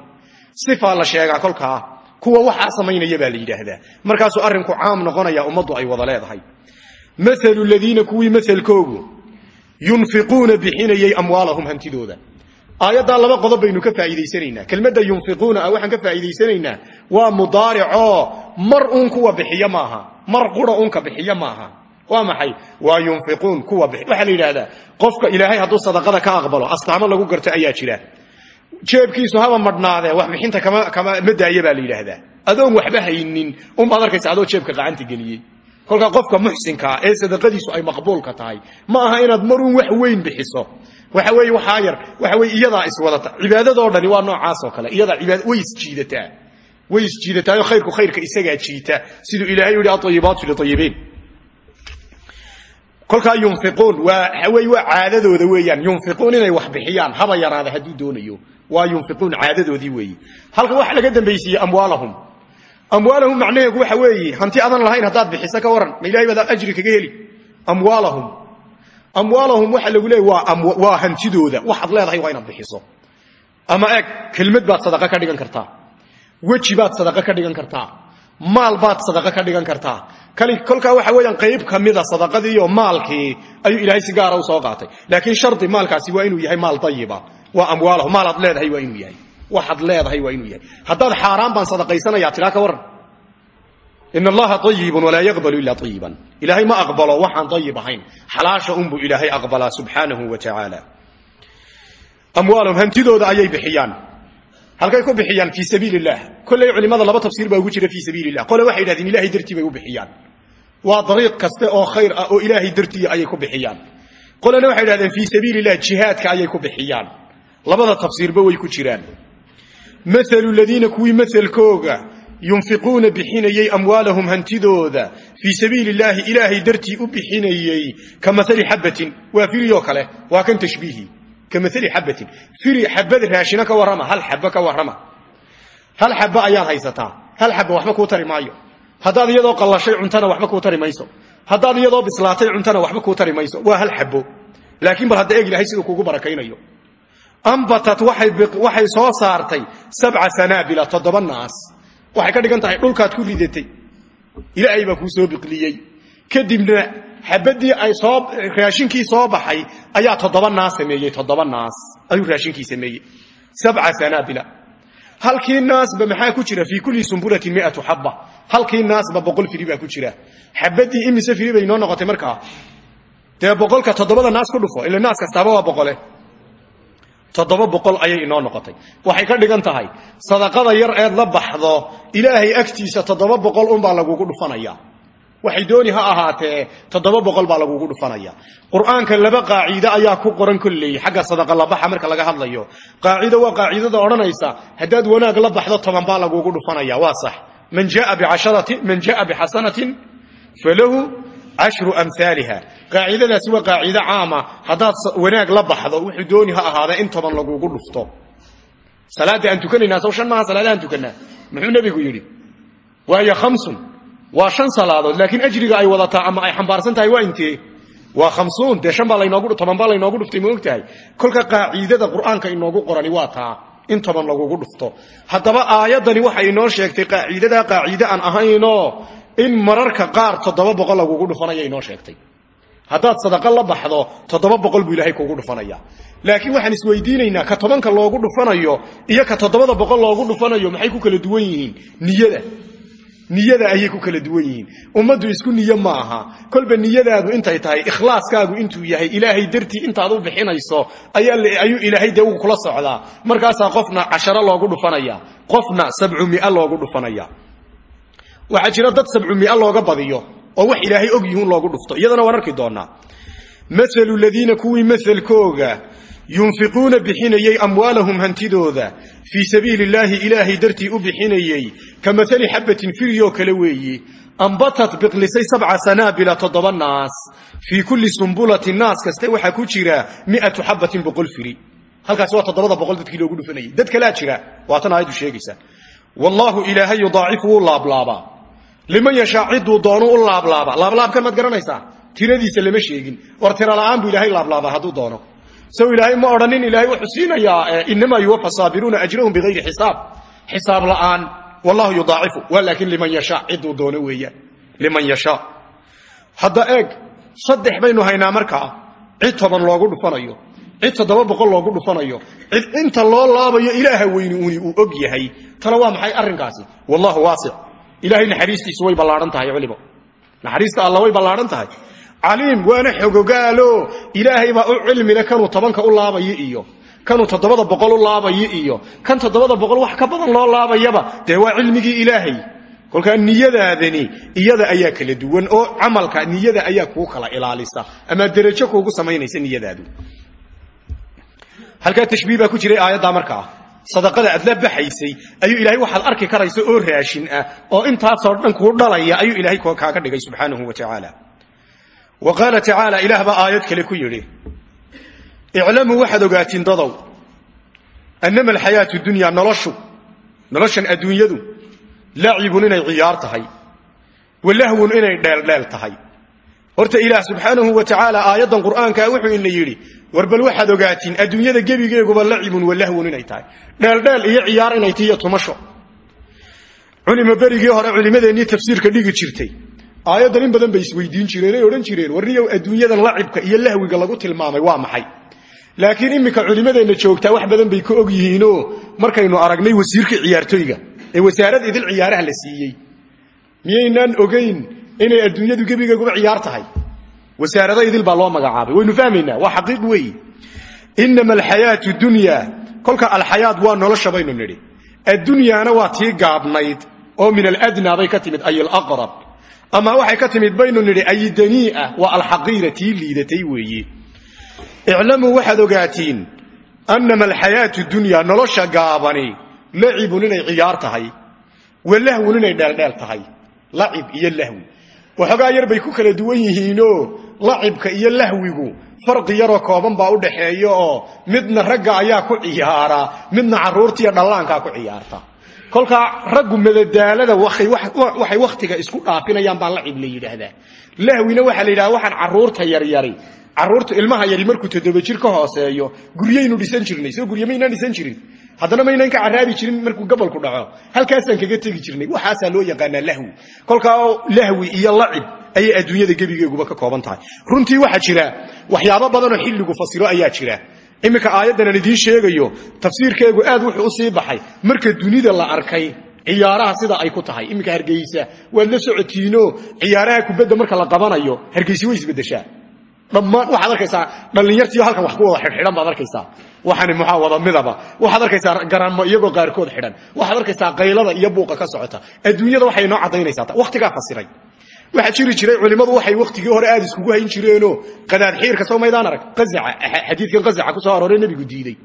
Sifaa la sheegaa kolkaa kuwa waxaa samaynaya baa la yidhaahdaa. Markaasuu arrinku caam noqonaya ummaddu ay wada leedahay. Maalu ladiina kuwii maalkoogu yunfiquuna bixinayey amwaalahum hantidooda aayaddaa laba qodob baynu ka faa'iidaysanaynaa kelmadda yunfiquuna ah waxaan ka faa'iidaysanaynaa waa mudaaricoo mar uun kuwa bixiyo maaha. Mar qura uunka bixiyo maaha. Waa maxay? Waa yunfiquun kuwa bixi waxaa la yidhaahdaa qofka ilaahay hadduu sadaqada ka aqbalo astaamo lagu garto ayaa jira. Jeebkiisu haba madhnaadee wax bixinta kama kama ma daaya baa la yidhaahdaa. Adoon waxba haynin. Unbaad arkaysa adoo jeebka qacanta geliyey kolkaa qofka muxsinkaa ee sadaqadiisu ay maqbuulka tahay ma aha inaad maruun wax weyn bixiso waxa weeye waxaa yar waxa weye iyadaa iswadata cibaadadoo dhani waa noocaasoo kale. Iyadaa cibaad way isjiidataa way isjiidataayo khayrku khayrka isagaa jiita. Siduu ilaahay u yihi aayibaatu liayibiin kolkaa yunfiquun waa wey waa caadadooda weeyaan. Yunfiquun inay wax bixiyaan. Haba yaraada hadduu doonayo. Waa yunfiquun caadadoodii weeye halkan waxa laga dambaysiiyey amwaalahum. Amwaalahum macnaheedu waxa weeye hanti adan lahayn haddaad bixiso ka waran ma ilahay baad ajri kaga heli. Amwaalahum amwaalahum waxa lagu leeyay waa hantidooda waxaad leedahay waa inaad bixiso. Ama eeg kelmad baad sadaqa ka dhigan kartaa. Weji baad sadaqa ka dhigan kartaa. Maal baad sadaqa ka dhigan kartaa. Kolkaa waxa weeyaan qayb ka mida sadaqadii iyo maalkii ayuu ilaahay si gaara u soo qaatay. Laakiin shardi maalkaasi waa inuu yahay maal dayiba waa amwaalahum maalaad leedahay waa inuu yahay. Waxaad leedahay waa inuu yahay. Haddaad xaaraan baan sadaqaysanaya tiraa waran in allaha ayibun walaa yaqbalu ila ayiban ilaahay ma aqbalo waxaan ayib ahayn xalaasha unbuu ilaahay aqbalaa subxaanahu wa tacaala amwaalahum hantidooda ayay bixiyaan halkay ku bixiyaan fii sabiili illah kolley culimada laba tafsiir baa ugu jira fii sabiili illah qole waxay yidhahdeen ilahay dartii bay u bixiyaan waa dariiq kaste oo khayr ah oo ilaahay dartii ayay ku bixiyaan qolena waxay yidhahdeen fii sabiili illah jihaadka ayay ku yunfiquuna bixinayey amwaalahum hantidooda. Fii sabiili illaahi ilaahay dartii u bixinayey ka maali xabbatin. Waa firiyoo kale. Waa kan tashbiihi. Ka maali xabbatin. Firi xabad raashina ka warrama. Hal xabba ka warrama. Hal xabba ayaad haysataa. Hal xabba waxba kuu tari maayo. Haddaad iyadoo qallashay cuntana waxba kuu tari mayso. Haddaad iyadoo bislaatay cuntana waxba kuu tari mayso. Waa hal xabbo. Laakiin bal hadda eeg ilahay siduu kuugu barakaynayo ambatat waxay soo saartay sabca sanaabila toddoba naas waxay ka dhigan tahay dhulkaad ku ridatay ilaahay baa kuu soo biqliyey. Kadibna xabadii ay soo raashinkii soo baxay ayaa toddoba naas sameeyey toddoba naas. Ayuu raashinkii sameeyey. Sabca sanaabila. Halkii naasba maxaa ku jira? Fii kulli sumbulatin miatu xabba. Halkii naasba boqol firi baa ku jira. Xabadii imise firi bay inoo noqotay markaa. Dee boqolka toddobada naas ku dhufo ila naas kastaaba waa boqole toddoba boqol ayay inoo noqotay. Waxay ka dhigan tahay sadaqada yar eed la baxdo ilaahay agtiisa toddoba boqol unbaa lagugu dhufanaya. Waxay dooni ha ahaatee toddoba boqol baa lagugu dhufanaya. Qur'aanka laba qaaciide ayaa ku qoran kolley xagga sadaqa labaxa marka laga hadlayo. Qaacido waa qaacidada odhanaysa haddaad wanaag la baxdo toban baa lagugu dhufanaya waa sax. Man jaa bixasanatin falahu cashru amhaaliha qaacidadaasi waa qaacido caama. Haddaad wanaag la baxdo wuxuu dooni ha ahaadee in toban lagugu dhufto. Salaadda aan tukanaynaa sow shan maaha salaadahaan tukanaa. Muxuu nebigu yidhi waayo khamsun waa shan salaadood laakiin ajriga ay wadataa ama ay xambaarsan tahay waa intee? Waa khamsuun dee shan baa laynoogu toban baa laynoogu dhuftay ma og tahay kolka qur'aanka inoogu qorani waa taa in toban lagugu dhufto. Haddaba aayaddani waxay inoo sheegtay qaaciidadaa qaaciide aan ahaynoo in mararka qaar toddoba boqol lagugu dhufanaya sheegtay. Haddaad sadaqa la baxdo toddoba boqol buu ilaahay kugu dhufanaya laakiin waxaan isweydiinaynaa ka tobanka loogu dhufanayo iyo ka toddobada boqol loogu dhufanayo maxay ku kala duwan yihiin? Niyada. Niyada ayay ku kala duwan yihiin. Ummaddu isku niyo ma aha. Kolba niyadaadu intay tahay ikhlaaskaagu intuu yahay ilaahay dartii intaad u bixinayso ayuu ilaahay dee uu kula socdaa. Markaasaa qofna casharo loogu dhufanaya qofna sabcu mia loogu dhufanaya waxaa jira dad sabcu mia looga badiyo oo wax ilaahay og yihiin loogu dhufto. Iyadana waan arki doonaa. Maalu ladiina kuwii maalkooga yunfiquuna bixinayey amwaalahum hantidooda fii sabiili illaahi ilaahay dartii u bixinayey ka maali xabbatin firyoo kale weeyi. Ambatat biqlisay sabca sanaabila toddoba naas fii kulli sumbulatin naas kaste waxaa ku jira miatu xabbatin boqol firi. Halkaasi waa toddobada boqol dadkii loogu dhufanayay. Dad kalaa jira. Waatan aayaddu sheegaysa. Wallaahu ilaahay yudaacifu wuu laablaabaa liman yashaa ciduu doonu u laablaaba. Laablaabkan maad garanaysaa? Tiradiisa lama sheegin. War tira la'aan buu ilaahay laablaabaa hadduu doono. Sow ilaahay ma odhanin ilaahay wuxuu siinayaa inamaa yuwafa saabiruuna ajrahum bigayri xisaab. Xisaab la'aan wallahu yudaacifu. Waa liman yashaa ciduu doono weeyaan. Liman yashaa. Hadda eeg saddex baynu haynaa markaa cid toban loogu dhufanayo cid toddoba boqol loogu dhufanayo cid inta loo laabayo ilaaha weyni uni uu og yahay. Tana waa maxay arrinkaasi? Wallahu waasic ilaahay naxariistiisu way ballaadhan tahay culibo. Naxariista alla way ballaadhan tahay. Caliim waana xogogaalo. Ilaahay baa u cilmile kanuu tobanka u laabayo iyo. Kanuu toddobada boqol u laabayo iyo. Kan toddobada boqol wax ka badan loo laabayaba dee waa cilmigii ilaahay. Kolkaa niyadaadani iyada ayaa kala duwan oo camalka niyada ayaa kuu kala ilaalisa. Ama derajo kuugu samaynaysa niyadaadu. Halkaa tashbiih baa ku jiray aayaddaa markaa sadaqada aad la baxaysay ayuu ilaahay waxaad arki karaysa oo raashin ah oo intaasoo dhan kuu dhalaya ayuu ilaahay kaaga dhigay subxaanahu wa tacaala. Wa qaala tacaala ilaah baa aayad kale ku yidhi iclamuu waxaad ogaatiin dadow annama alxayaatu dunyaa noloshu noloshan adduunyadu lacibun inay ciyaar tahay wa lahwun inay dheeldheel tahay. Horta ilaah subxaanahu wa tacaala aayaddan qur'aankaa wuxuu ina yidhi war bal waxaad ogaatiin adduunyada gebigeeguba lacibun wa lahwun inay tahay. Dheeldheel iyo ciyaar inay tahi iyo tumasho. Culima berigii hore culimmadeennii tafsiirka dhigi jirtay. Aayaddan in badan bay isweydiin jireen ay odhan jireen warniyow adduunyadan lacibka iyo lahwiga lagu tilmaamay waa maxay? Laakiin iminka culimmadeenna joogtaa wax badan bay ka og yihiinoo markaynu aragnay wasiirka ciyaartoyga ee wasaarad idil ciyaaraha la siiyey. Miyaynaan ogayn inay adduunyadu gebigeeguba ciyaar tahay wasaarada idil baa loo magacaabay. Waynu fahmaynaa waa xaqiiq weeyi. Inama alxayaatu dunya kolka alxayaat waa nolosha baynu nidhi. Addunyaana waa tii gaabnayd oo min aladnaa bay ka timid ay alaqrab ama waxay ka timid baynu nidhi ay danii'a waa alxaqiira tii liidatay weeye iclamuu waxaad ogaatiin annama alxayaatu dunyaa nolosha gaabani lacibun inay ciyaar tahay wa inay dheeldheel tahay. Lacib iyo lahwi waxoogaa yar bay ku kala duwan yihiinoo lacibka iyo lahwigu farqi yaroo kooban baa u dhaxeeya oo midna ragga ayaa ku ciyaara midna carruurtiiyo dhallaankaa ku ciyaarta. Kolkaa raggu madadaalada waxay wakhtiga isku dhaafinayaan baa lacib la yidhaahdaa. Lahwina waxaa la yidhahda waxaan carruurta yaryari. Carruurta ilmaha yari markuu toddoba jir ka hooseeyo guryaynu dhisan jirnay soo gurye maynaan dhisan jirin haddana maynaan ka caraabi jirin markuu gabalku dhaco. Halkaasaan kaga tegi jirnay. Waxaasaa loo yaqaanaa lahwi kolkaa lahwi iyo lacib ayay adduunyada gebigeeguba ka kooban tahay. Runtii waxaa jira waxyaabo badanoo xilligu fasiro ayaa jira. Iminka aayaddan idiin sheegayo tafsiirkeegu aad wuxuu u sii baxay. Marka dunida la arkay ciyaaraha sida ay ku tahay. Iminka hargeysa waad la socotiinoo ciyaaraha kubadda marka la qabanayo hargeysi way isbedeshaa dhammaan waxaad arkaysaa dhallinyartiyo halkan wax ku wada xidhxidhan baad arkaysaa. Waxani muxaa midaba. Waxaad arkaysaa garanmo iyagoo qaarkood xidhan. Waxaad arkaysaa qaylada iyo buuqa ka socota. Adduunyada waxay noo caddaynaysaa. Wakhtigaa fasiray. Waxaa jiri jiray culimmadu waxay wakhtigii hore aad iskugu hayn jireenoo. Qadaad xiirka soo maydaan arag. Qazaca xadiidkan qazaca ku soo aroorey nebigu diiday.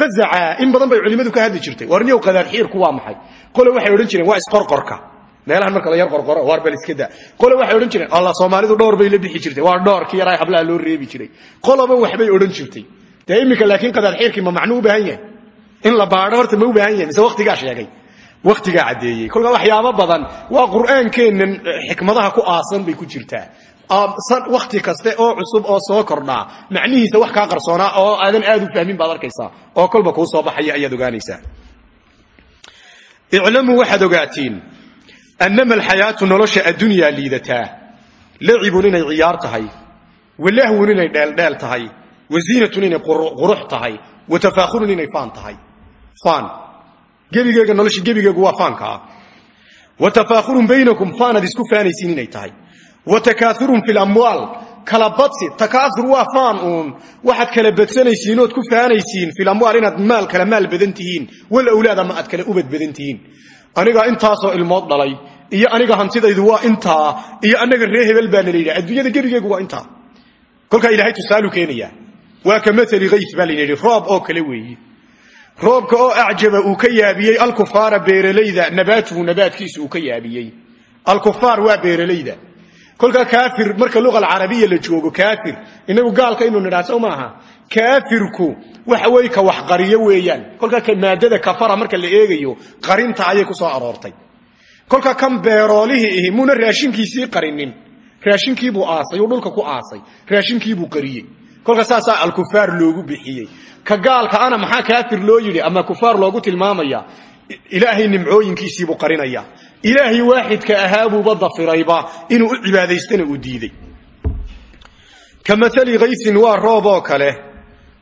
Qazaca in badan bay culimmadu ka hadli jirtay. Warniyow qadaad xiirku waa maxay? Qole waxay odhan jireen waa isqorqorka meelahan marka la yar qorqoro waar bal iska daa. Qole waxay odhan jireen allah soomaalidu dhowr bay la bixi jirtay waa dhoorkii yaraa hablaha loo reebi jiray. Qoloba waxbay odhan jirtay. Dee laakiin qadaad xiirkii ma macnuu u baahan yahay? In la baadho horta ma u baahan yahay mise wakhtigaa sheegay? Wakhtigaa caddeeyey. Kolkaa waxyaabo badan waa qur'aankeennan xikmadaha ku aasan bay ku jirtaa. Wakhti kaste oo cusub oo soo kordhaa macnihiisa wax kaa qarsoonaa oo aadan aad u fahmin baad arkaysaa oo kolba kuu soo baxaya ayaad ogaanaysaa. Iclamuu waxaad ogaatiin annama alxayaatu nolosha addunyaa liidataa lacibun inay ciyaar tahay wa lahwun inay dheeldheel tahay wa ziinatun inay qurux tahay wa tafaakhurun inay faan tahay faan gebigeega nolosha gebigeegu waa faanka ah wa wa faan uun waxaad kala badsanaysiin ood ku faanaysiin filamwaal inaad maal kala maal badan tihiin wal awlaad ama aad kala ubad badan tihiin anigaa intaasoo ilmood dhalay iyo aniga hantidaydu waa intaa. Iyo anaga ree hebel baa nala yidhaha adduunyada gebigeegu waa intaa. Kolkaa ilaahay tusaalu keenaya waa ka maali kays baa layna yidhi. Roob oo kale weeye roobka oo acjaba uu ka yaabiyey alkufaara beeralayda nabaatuhu nabaadkiisu uu ka yaabiyey. Alkufaar waa beeralayda kolkaa kaafir marka luqa alcarabiya la joogo kaafir. Inagu gaalka inu nidhaa sow maaha. Kaafirku waxa weye ka wax qariyo weeyaan. Kolkaa maadada kafara marka la eegayo qarinta ayay ku soo aroortay kolkaa kan beeroolihii ihi muuna raashinkiisii qarinin. Raashinkiibuu aasay uu dhulka ku aasay. Raashinkiibuu qariyey. Kolka saasaa alkufaar loogu bixiyey. Ka gaalka ana maxaa kaafir loo yidhi ama kufaar loogu tilmaamaya? Ilaahay nimcooyinkiisiibuu qarinaya. Ilaahay waaxidka ahaabuuba dafirayba inuu u cibaadaystana uu diiday. Ka maali kaysin waa roob oo kale.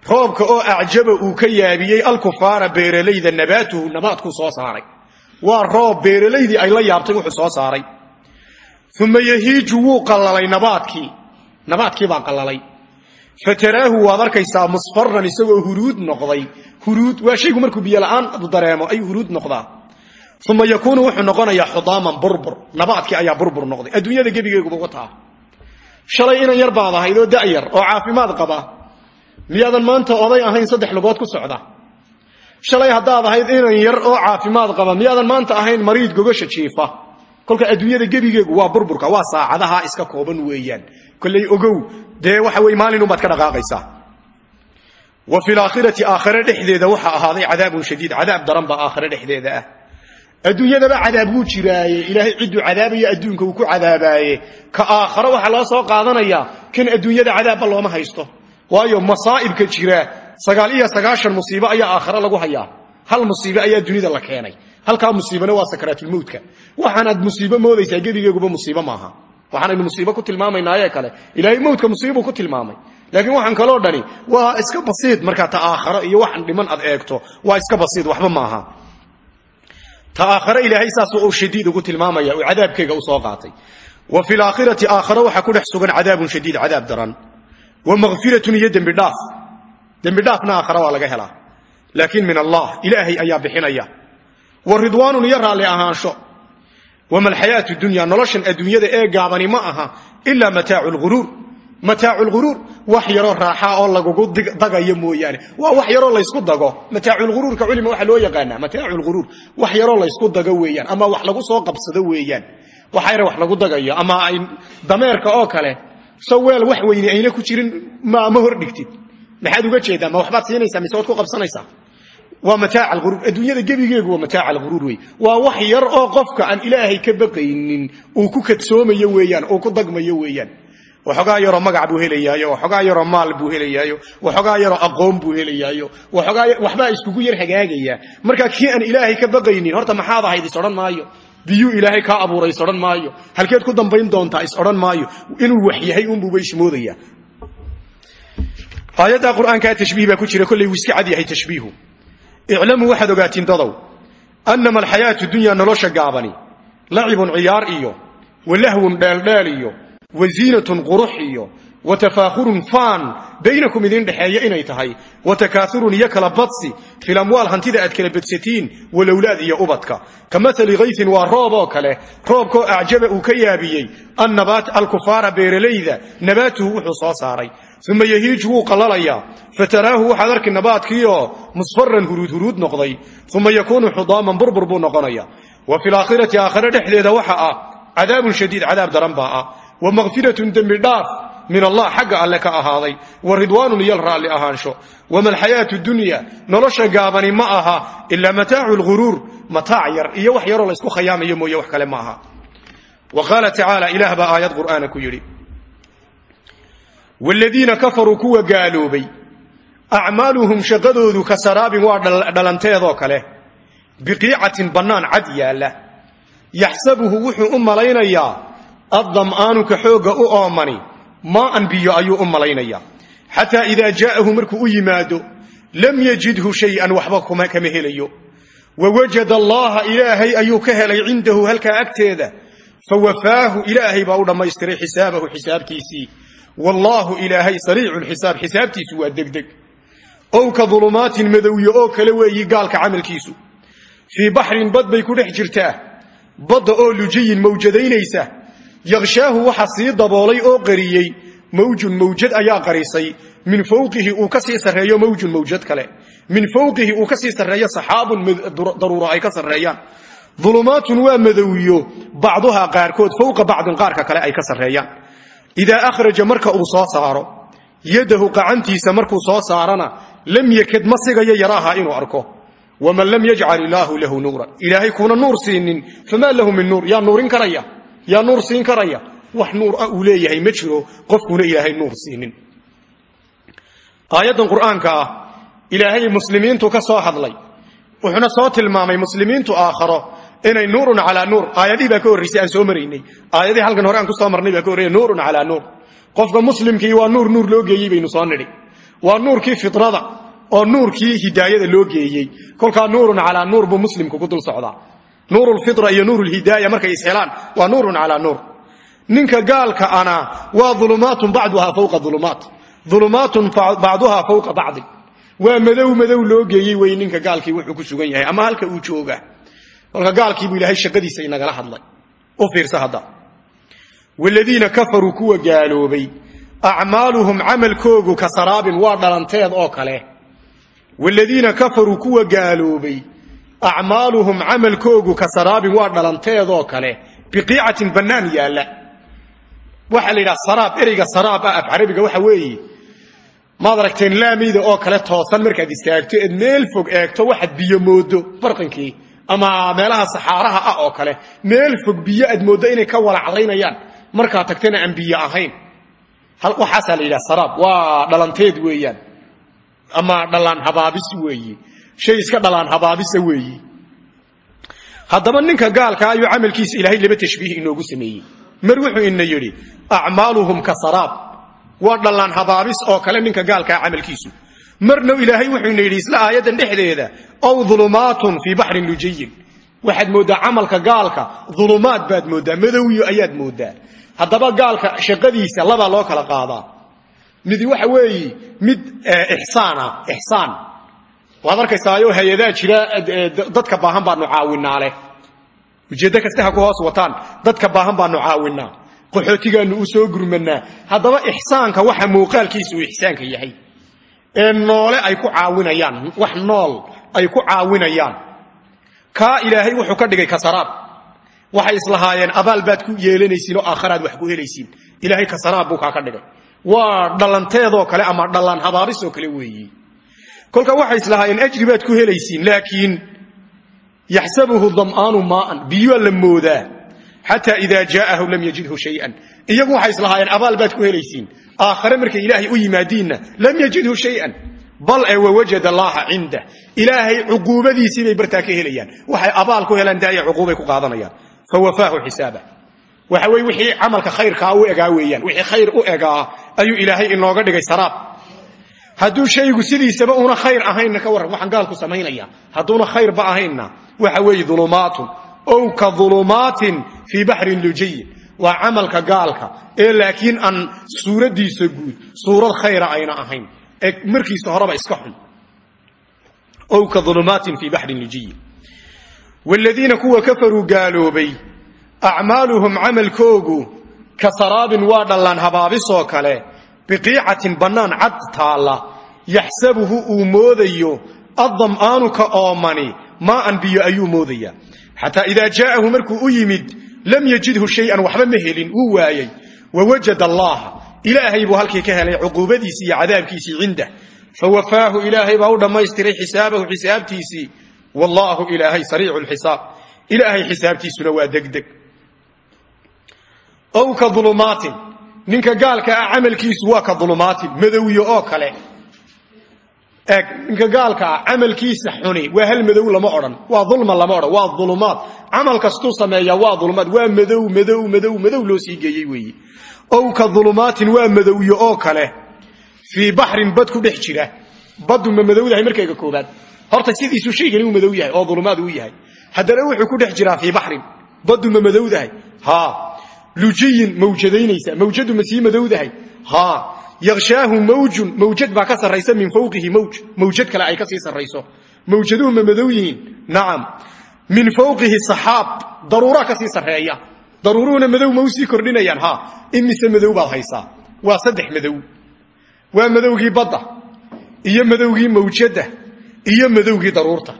Roobka oo acjaba uu ka yaabiyey alkufaara beeralayda nabaatuhu nabaadkuu soo saaray waa roob beeralaydii ay la yaabtay wuxuu soo saaray. Uma yahiiju wuu qallalay nabaadkii. Nabaadkiibaa qallalay. Fataraahu waad arkaysaa musfaran isagoo huruud noqday. Huruud waa shaygu markuu biyo la'aan dareemo ayuu huruud noqdaa. Uma yakuunu wuxuu noqonayaa xudaaman burbur. Nabaadkii ayaa burbur noqday. Adduunyada gebigeeguba wataa shalay inan yar baad ahayd oo da'yar oo caafimaad qaba. Miyaadan maanta oday ahayn saddex lugood ku socda shalay haddaad ahayd inan yar oo caafimaad qaba miyaadan maanta ahayn mariid gogasha jiifa. Kolka adduunyada gebigeegu waa burburka waa saacadaha iska kooban weeyaan. Kolley ogow dee waxa weye maalin unbaad ka dhaqaaqaysaa wa fi laakhirati aakhare dhexdeeda waxaa ahaaday cadaabun shadiid cadaab daran baa aakhare dhexdeeda ah. Adduunyadaba cadaab wuu jiraaye ilaahay cidduu cadaabaya adduunka uu ku cadaabaaye ka aakhare waxaa loo soo qaadanayaa kan adduunyada cadaabba looma haysto. Waayo masaa'ibka jira sagaal iyo sagaashan musiibo ayaa aakhare lagu hayaa. Hal musiibe ayaa dunida la keenay. Halkaa musiibana waa sakaraatulmowtka waxaanaad musiibo moodaysaa gebigeeguba musiibo maaha. Waxaanaynu musiibo ku tilmaamaynaaye kale. Ilaahay mowtka musiibuu ku tilmaamay. Laakiin waxaan kaloo dhani waa iska basiid markaa ta aakharo iyo waxan dhiman aad eegto. Waa iska basiid waxba maaha. Ta aakhare ilaahay saasuu u shadiid ugu tilmaamaya uu cadaabkeega u soo qaatay. Wa fi laakhirati aakhare waxaa ku dhex sugan cadaabun shadiid cadaab daran. Wa makfiratun iyo dhaaf dembi dhaafna aakhare waa laga helaa. Laakiin min allah ilaahay ayaa bixinaya. Wa ridwaanun iyo raalli ahaansho. Wama alxayaatu dunya noloshan adduunyada ee gaabani ma aha ilaa mataacu lghuruur mataacu lghuruur wax yaroo raaxaa oo lagugu dagayo mooyaane. Waa wax yaroo laysku dago. Mataaculghuruurka culima waxaa loo yaqaanaa mataacu lghuruur wax yaroo laysku dago weeyaan ama wax lagu soo qabsado weeyaan. Wax yar wax lagu dagayo ama ay dameerka oo kale. So wax weyne ayna ku jirin ma hor dhigtid maxaad uga jeedaa? Ma waxbaad siinaysaa? Mise waad ku qabsanaysaa? Waa mataac alghuruur. Adduunyada gebigeegu waa mataac alghuruur wey waa wax yar oo qofka aan ilaahay ka baqaynin uu ku kadsoomayo weeyaan uu ku dagmayo weeyaan. Waxoogaa yaroo magac buu helayaayo waxoogaa yaroo maal buu helayaayo waxoogaa yaroo aqoon buu helayaayo waxbaa iskugu yar hagaagaya. Markaa kii aan ilaahay ka baqaynin horta maxaad ahayd is maayo. Biyuu ilaahay kaa abuuray is maayo. Halkeed ku dambayn doontaa is maayo. Inuu wax yahay unbuuba ismoodaya aayadda qur'aankaa tashbiih baa ku jira kollay wuu iska cad yahay tashbiihu. Iclamuu waxaad ogaatiin dadow annama alxayaatu dunya nolosha gaabani. Lacibun ciyaar iyo wa lahwun dheeldheel iyo wa ziinatun qurux iyo wa faan. Baynakum idin dhexeeya inay tahay. Wa takaaurun iyo badsi. Fil amwaal hantida aad kala badsatiin walowlaad iyo ubadka. Ka maali kaysin waa roob oo kale. Roobkoo acjaba uu ka yaabiyey annabaat alkufaara beeralayda nabaatuhu wuxuu soo saaray uma yahiiju wuu qalalayaa fataraahu waxaad arki nabaadkii oo musfaran huruud huruud noqday. Uma yakuunu xudaaman burbur buu noqonaya. Wa fi laakhirati aakhare dhexdeeda waxa ah cadaabun shadiid cadaab daran baa ah. Wa makfiratun dembi dhaaf min allah xagga alle ka ahaaday. Wa ridwaanun iyo raalli ahaansho. Wama alxayaatu dunya nolosha gaabani ma aha ilaa mataacu lghuruur mataac yar iyo wax yaroo laysku khayaamayo mooye wladiina kafaruu kuwa gaaloobay acmaaluhum shaqadoodu ka saraabin waa dhalanteedoo kale biqiicatin bannaan cad yaalla yaxsabuhu wuxuu u malaynayaa addam'aanu ka xoogga u oomani maaan biyo ayuu u malaynayaa xataa idaa jaa'ahu markuu u yimaado lam yajidhu shay-an waxba kama helayo wa wajada allaha ilaahay ayuu ka helay cindahu halkaa agteeda fawafaahu ilaahay baa u dhammaystiray xisaabahu xisaabkiisii wallaahu ilaahay sariicu lxisaab xisaabtiisu waa degdeg. Ow ka dulumaatin madowye oo kale weeyi gaalka camalkiisu fii baxrin bad bay ku dhex jirtaa. Badda oo lujiyin mawjadaynaysa. Yaqshaahu waxa sii daboolay oo qariyey. Mawjun mawjad ayaa qarisay. Min fowqihi uu ka sii sarreeyo mawjun mawjad kale. Min fowqihi uu ka sii sarreeyo saxaabun daruuro ay ka sarreeyaan. Dulumaatun waa madowyo. Bacduhaa qaarkood fowqa bacdin qaarka kale ay ka sarreeyaan idaa akhraja marka uu soo saaro yadahu qacantiisa markuu soo saarana lam yakad ma sigayo yaraaha inuu arko waman lam yajcal illaahu lahu nuuran ilaahay kuuna nuur siinin famaa lahu min nuur yaa nuurin karaya yaa nuur siin karaya wax nuur ah uu leeyahay ma jiro qofkuuna ilaahay nuur siinin aayaddan qur'aanka ah ilaahay muslimiintu ka soo hadlay wuxuuna soo tilmaamay muslimiintu aakharo inay nuurun calaa nuur. Aayadihii baa ka horraysay aan soo maraynay aayadihii halkan hore aan ku soo marnay baa ka horreeya nuurun calaa nuur. Qofka muslimkii waa nuur nuur loo geeyey baynu soo nidhi. Waa nuurkii fitrada oo nuurkii hidaayada loo geeyey. Kolkaa nuurun calaa nuur buu muslimku ku dul socdaa. Nuurulfitra iyo nuurulhidaaya markay ishelaan waa nuurun calaa nuur. Ninka gaalka ana waa ulumaatun bacduhaa fowqa ulumaat ulumaatun bacduhaa fowqa bacdi waa madow madow loo geeyey wey ninka gaalkii wuxuu ku sugan yahay ama halka uu jooga kolka gaalkiibuu ilaahay shaqadiisa inagala hadlay. U fiirsa hadda. Waladiina kafaruu kuwa gaaloobay acmaaluhum camalkoogu ka saraabin waa dhalanteed oo kale. Waladiina kafaruu kuwa gaaloobay acmaaluhum camalkoogu ka saraabin waa dhalanteedoo kale. Biqiicatin bannaan yaalla. Waxaa la yidhaha saraab ereyga saraab ah carabiga waxa weeye. Maad aragteen oo kale toosan markaad istaagto eed meel fog eegto waxaad biyo moodo barqinkii ama meelaha saxaaraha ah oo kale meel fog biyo aad mooddo inay ka walaclaynayaan. Markaad tagtana aan biyo ahayn. Waxaasaa la yidhaha saraab waa dhalanteed weeyaan. Ama dhalaan habaabis weeyi. Shay iska dhalaan habaabisa weeyi. Haddaba ninka gaalka ayuu camalkiisa ilaahay laba tashbiih inoogu sameeyey. Mar wuxuu ina yidhi acmaaluhum ka saraab. Waa dhallaan habaabis oo kale ninka gaalkaa camalkiisu marna ilaahay wuxuu ina yidhi isla aayaddan dhexdeeda ow ulumaatun fii baxrin lujiyin waxaad mooddaa camalka gaalka ulumaad baad mooddaa madowyo ayaad mooddaa haddaba gaalka shaqadiisa labaa loo kala qaadaa. Midi waxa weeye mid ixsaana ixsaan waad arkaysaayo hay'adaa jira dadka baahan baanu caawinaa leh. Ujeeddo kaste ha ku hoos wataan dadka baahan baanu caawinaa qaxootigaanu u soo gurmanaa haddaba ixsaanka waxa muuqaalkiisa uu ixsaanka yahay ee noole ay ku caawinayaan wax nool ay ku caawinayaan. Kaa ilaahay wuxuu ka dhigay kasaraab waxay islahaayeen abaal ku yeelanaysiin oo aakharaad wax ku helaysiin. Ilaahay kasaraab buu kaa ka dhigay. Waa dhalanteedoo kale ama dhallaan habaarisoo kale weeyi. Kolka waxay islahaayeen ajri baad ku helaysiin laakiin yaxsabuhu dam'aanu maaan biyuaa la moodaa xataa idaa jaa'ahu lam yajidhu shayan. Iyagu waxay islahaayeen abaal baad ku helaysiin aakhare markay ilaahay u yimaadiinna lam yajidhu shayan bal ee wawajad allaaha cindah ilaahay cuquubadiisii bay bartaa ka helayaan. Waxay abaal ku helaan daaya cuquubay ku qaadanayaan. Fawafaahu xisaaba. Waxa weye wixii camalka khayrkaa u egaa weeyaan wixii khayr u egaa ayuu ilaahay inooga dhigay saraab. Hadduu shaygu sidiisaba una khayr ahaynna ka warran waxaan gaalku samaynaya hadduuna khayrba ahaynna waxa weeye dulumaatun ow waa camalka gaalka. Ee laakiin aan suuraddiisa guud suurad khayra ayna ahayn. Ee markiisa horeba iska xun. Ow ka ulumaatin fii baxrin lujiyin wladiina kuwa kafaruu gaaloobay acmaaluhum camalkoogu ka saraabin waa dhallaan habaabisoo kale biqiicatin bannaan cad taalla. Yaxsabuhu uu moodayo addam'aanu ka oomani maaan biyo ayuu moodayaa. Xataa idaa jaa'ahu markuu u yimid lam yajidhu shayan waxba ma helin wuu waayey wawajad allaaha ilaahay buu halkii ka helay cuquubadiisii iyo cadaabkiisii cindah fawafaahu ilaahay baa u dhammaystiray xisaabahu xisaabtiisii. Wallaahu ilaahay sariicu lxisaab ilaahay xisaabtiisuna waa degdeg. Ow ka ulumaatin ninka gaalka ah camalkiisu waa ka eg ninka gaalka xuni. Waa hal madow lama odhan. Waa ulma lama odhan. Waa ulumaad camal kastuu sameeyaa waa ulumaad waa madow madow madow madow loo sii geeyey weeye ow ka ulumaatin waa madowyo oo kale. Fii baxrin bad ku dhex jira. Baddu ma madowdahay markayga koobaad. Horta sidiisuu shaygani uu madow yahay oo ulumaad uu yahay. Haddana wuxuu ku dhex jiraa fii baxrin. Baddu ma madowdahay ha lujiyin mawjadaynaysa. Mawjadu ma sii ha yakshaahu mawjun mawjad baa ka sarraysa min fawqihi mawj mawjad kale ay ka sii sarrayso. Mawjaduhu ma madow yihiin? Min fawqihi saxaab daruuraa ka sii sarreeya. Daruuruhuna madow ma kordhinayaan? Ha. Imise madow baad haysaa? Waa saddex madow. Waa madowgii badda iyo madowgii mawjadda iyo madowgii daruurta.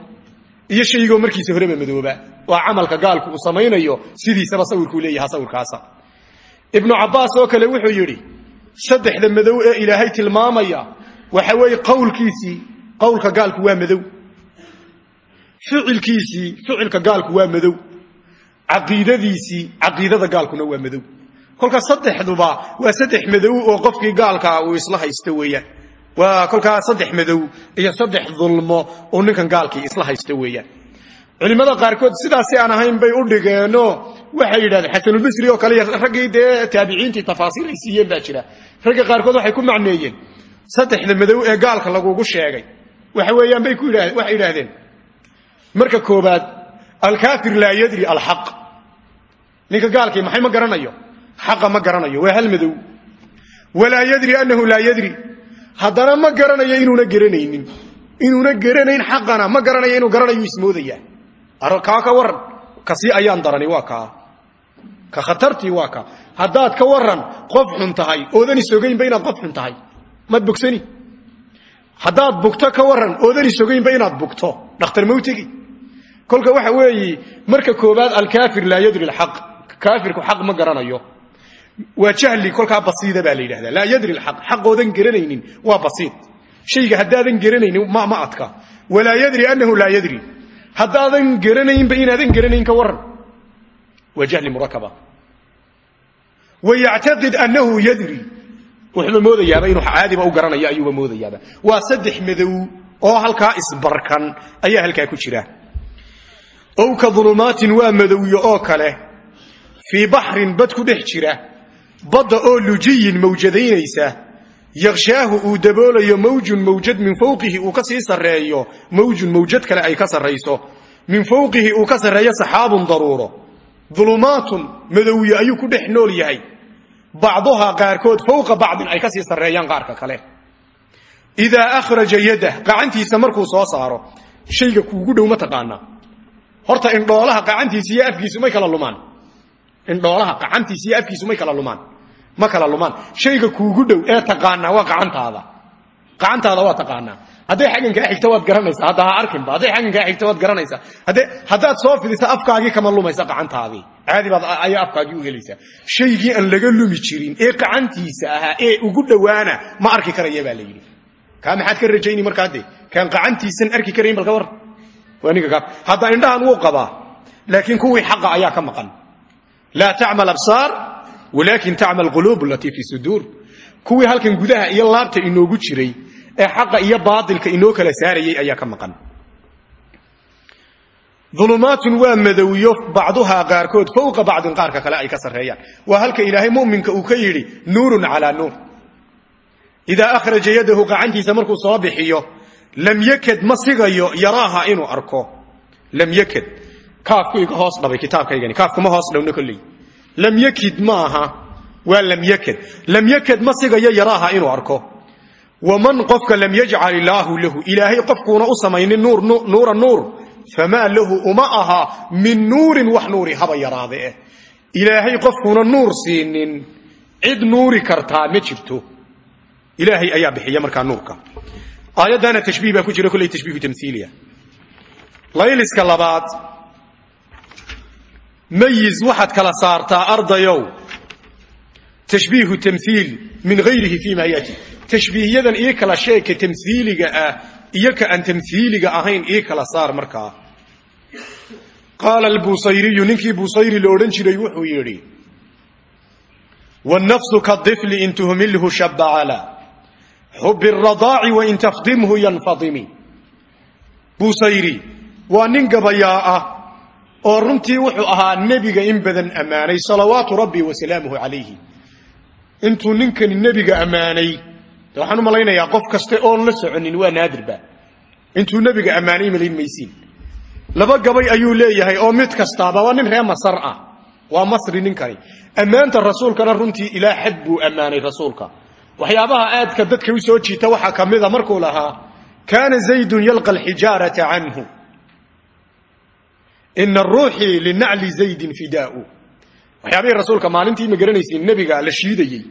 Iyo shaygoo markiisa horeba madooba. Waa camalka gaalku uu samaynayo sidiisaba sawirkuu leeyaha sawirkaasa. Ibnu cabbaas oo kale wuxuu yidhi saddexda madow ee ilaahay tilmaamaya waxa weeye qowlkiisii qowlka gaalku waa madow. Ficilkiisii ficilka gaalku waa madow. Caqiidadiisii caqiidada gaalkuna waa madow. Kolka saddexduba waa saddex madow oo qofkii gaalkaa uu isla haysto weeyaan. Waa kolkaa saddex madow iyo saddex dulmo oo ninkan gaalkii isla haysto weeyaan. Culimmada qaarkood sidaasi aan ahayn bay u dhigeenoo waxay yidhahdeen xasanulbasri oo kale raggii dee taabiciintii tafaasiil ay siiyeen baa jira. Ragga waxay ku macneeyeen saddexda madow ee gaalka lagugu sheegay. Waxa weeyaan bay ku yidhahdeen waxay yidhaahdeen marka koobaad alkaafir laa yadri alxaq ninka gaalkii maxay ma garanayo? Xaqa ma garanayo waa hal madow. Walaa yadri annahu laa yadri. Haddana ma garanayo inuuna garanaynin. Inuuna garanayn xaqana ma garanayo inuu garanayu ismoodayaa kaa ka ka sii ayaan darani waa kaa ka khatartii waa kaa haddaad ka waran qof xun tahay oodan isogaynba inaad qof xun tahay. Maad bogsani. Haddaad bugto ka waran oodan isogaynba inaad bugto. Dhakhtar mawtegi kolka waxa weeye marka koobaad alkaafir laa yadri alxaq kaafirku xaq ma garanayo. Waa jahli kolkaa basiida baa la yidhahdaa. Laa yadri alxaq xaqoodan garanaynin waa basiid. Shayga haddaadan garanaynin ma adka. Walaa yadri annahu laa yadri. Haddaadan garanaynba inaadan garanayn ka waran waa jahli murakaba wayactaqid annahu yadri wuxuuba moodayaaba inuu caadiba u garanayo ayuuba moodayaaba waa saddex madow oo halkaa isbarkan ayaa halkaa ku jira ow ka dulumaatin waa madowyo oo kale fii baxrin bad ku dhex jira badda oo lujiyin mawjadaynaysa yakshaahu uu daboolayo mawjun mawjad min fawqihi uu ka sii sarreeyo mawjun mawjad kale ay ka sarrayso min fawqihi uu ka sarreeyo saxaabun daruuro dulumaatun madowyo ayuu ku dhex nool yahay. Bacduhaa qaarkood fowqa bacdin ay ka sii sarreeyaan qaarka kale. Idaa akhraja yadah gacantiisa markuu soo saaro shayga kuugu dhow ma taqaanaa. Horta indhoolaha gacantiisa iyo afkiisu may kala lumaan. Indhoolaha gacantiisa iyo afkiisu may kala lumaan. Ma kala lumaan. Shayga kuugu dhow ee taqaanaa waa gacantaada. Gacantaada waa taqaanaa hadday xaggan kaa waad garanaysaa. Hadda ha arkinba hadday xaggan kaa xigta waad garanaysaa. Soo fidisa afkaagii kama lumaysa gacantaadii. Caadi baad ayaa afkaagii u helaysaa. Shaygii aan laga lumi jirin ee gacantiisa ahaa ee ugu dhowaana ma arki karaya baa la yidhi. Kaa maxaad ka rajayni markaa de kaan gacantiisan arki karayn balka war. Waa ninka kaa hadda indhahan wuu qabaa laakiin kuwii ayaa ka maqan. Laa tacmal absaar walaakin tacmal quluub alatii fi suduur. Kuwii halkan gudaha iyo laabta inoogu jiray ee xaqa iyo baatilka inoo kala saarayay ayaa ka maqan. Ulumaatun waa madowyo bacduhaa qaarkood fowqa bacdin qaarka kale ay ka sarreeyaan. Waa halka ilaahay muminka uu ka yidhi nuurun calaa nuur. Idaa akhraja yadahu gacantiisa markuu soo bixiyo lam yakad ma sigayo yaraaha inuu arko. Lam yakad. Kaafku iga hoos dhabay kitaabkaygani. Kaafkuma hoos dhowno kolley. Lam yakid maaha waa lam yakad. Lam yakad ma sigayo yaraaha inuu arko waman qofka lam yajcal illaahu lahu ilaahay qofkuuna u samaynin nuura nuur famaa lahu uma aha min nuurin wax nuuri haba yaraade eh ilaahay qofkuuna nuur siinin cid nuuri kartaa ma jirto ilaahay ayaa bixiya markaa nuurka aayaddaana tashbiih baa ku jira kolley tashbiihu tamhiiliya layliska labaad tashbiihu tamhiil min hayrihi fi ma yati tashbiihyadan ii kala sheegka tamhiiliga ah iyo ka aan tamhiiliga ahayn ii kala saar markaa qaala albusayriyu ninkii busayri la odhan jiray wuxuu yidhi wannafsu kaifli in tuhmilhu shaba cala xubi radaaci wain tafdimhu yanfadimi busayri waa nin gabayaa ah oo runtii wuxuu ahaa nebiga in badan ammaanay salawaatu rabbi wasalaamuhu calayhi intuu ninkani nebiga ammaanay. De waxaan u malaynayaa qof kaste oon la soconin waa naadirba intuu nebiga ammaanay malayn maysiin. Laba gabay ayuu leeyahay oo mid kastaaba waa nin reer masar ah. Waa masri ninkani. Ammaanta rasuulkana runtii ilaa xad buu ammaanay rasuulka. Waxyaabaha aadka dadka u soo jiita waxaa ka mida markuu lahaa kaana zaydun yalqa alxijaarata canhu. Ina ruuxii linacli zaydin fidaau waxyaabihii rasuulka maalintii ma garanaysiin nebiga la shiidayey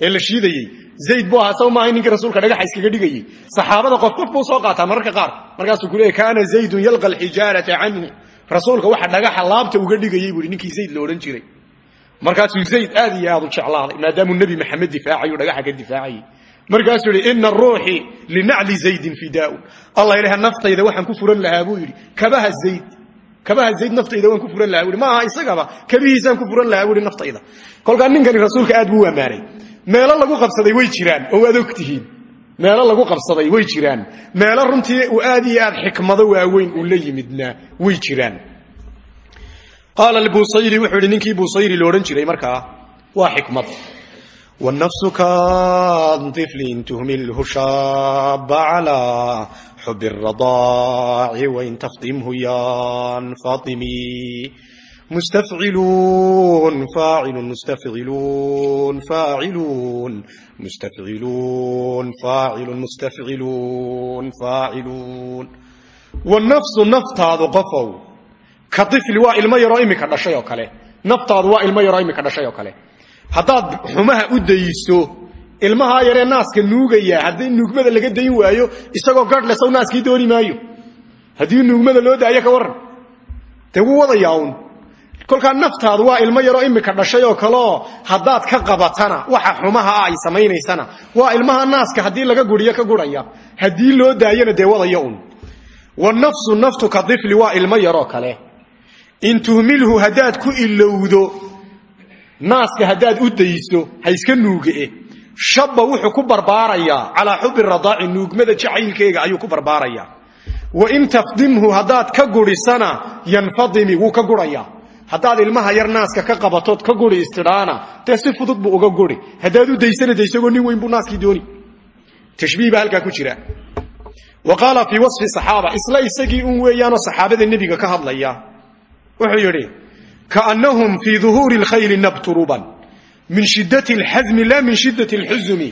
ee la shiidayey zayd buu ahaa saw maahay ninkii rasuulka dhagaxa iskaga dhigayey saxaabada qof qof buu soo qaataa mararka qaar. Markaasuu ku leeyay kaana zaydun yalqa alxijaarata canhu. Rasuulka waxa dhagaxa laabta uga dhigayey buuhi ninkii zayd la odhan jiray. Markaasuu zayd aad iyo aad u jeclaaday maadaamuu nebi maxamed difaacayuu dhagaxa ka difaacayey markaasuu yidhi ina ruuxi linacli zaydin fidaau. Allah ilaha naftayda waxaan ku furan lahaa buu yidhi. Kabaha zayd kabaha zayd naftayda waan ku furan lahaa bui maaha isagaba kabihiisaan ku furan lahaa bui naftayda. Kolkaa ninkani rasuulka aad buu u meelo lagu qabsaday way jiraan oo waad og tihiin. Meelo lagu qabsaday way jiraan. Meelo runtii uu aad iyo aad xikmado waaweyn uu la yimidna way jiraan. Qaala busayri wuxuu ninkii busayri la odhan jiray markaa waa xikmad wnafsu kan iflin tuhmilhu shaaba calaa xubi radaaci wain tafdimhu yan faimi mustafciluun faacilu mustafciluun faaciluun mustafciluun faacilu mustafciluun faaciluun wanafsu naftaadu qofow ka ifli waa ilmo yaroo imika dhashay oo kale naftaadu waa ilmo yaroo imika dhashay oo kale haddaad xumaha u dayso ilmahaa yaree naaska nuugaya haddii nuugmada laga dayn waayo isagoo garhle saw naaskii dooni maayo. Haddii nuugmada loo daayo ka waran dee wuu wadayaa un naftaadu waa ilmo yaroo imika dhashay oo kaleoo haddaad ka qabatana waxa xumaha ah ay samaynaysana. Waa ilmaha naaska haddii laga guriyo ka guraya. Haddii loo daayona dee wadaya un wanafsu naftu ka ifli waa ilmo yaroo kale. In tuhmilhu haddaad ku ilowdo naaska haddaad u dayso ha iska nuuge shabba wuxuu ku barbaarayaa calaa xubi radaaci nuugmada jacaylkeega ayuu ku barbaarayaa wa in tafdimhu haddaad ka gurisana yanfadimi wuu ka gurayaa haddaad ilmaha yar naaska ka qabatood ka guri istidhaana dee si fudud buu uga guri. Haddaad u daysana de nin weyn buu naaskii dooni. Tashbiih baa ku jira. Wa qaala fii wasfi saxaaba isla isagii un weeyaanoo saxaabada nebiga ka hadlaya. Wuxuu yidhi kaannahum fii duhuuri lkhayli nabturuban min shiddati alxasmi laa min shiddati alxusumi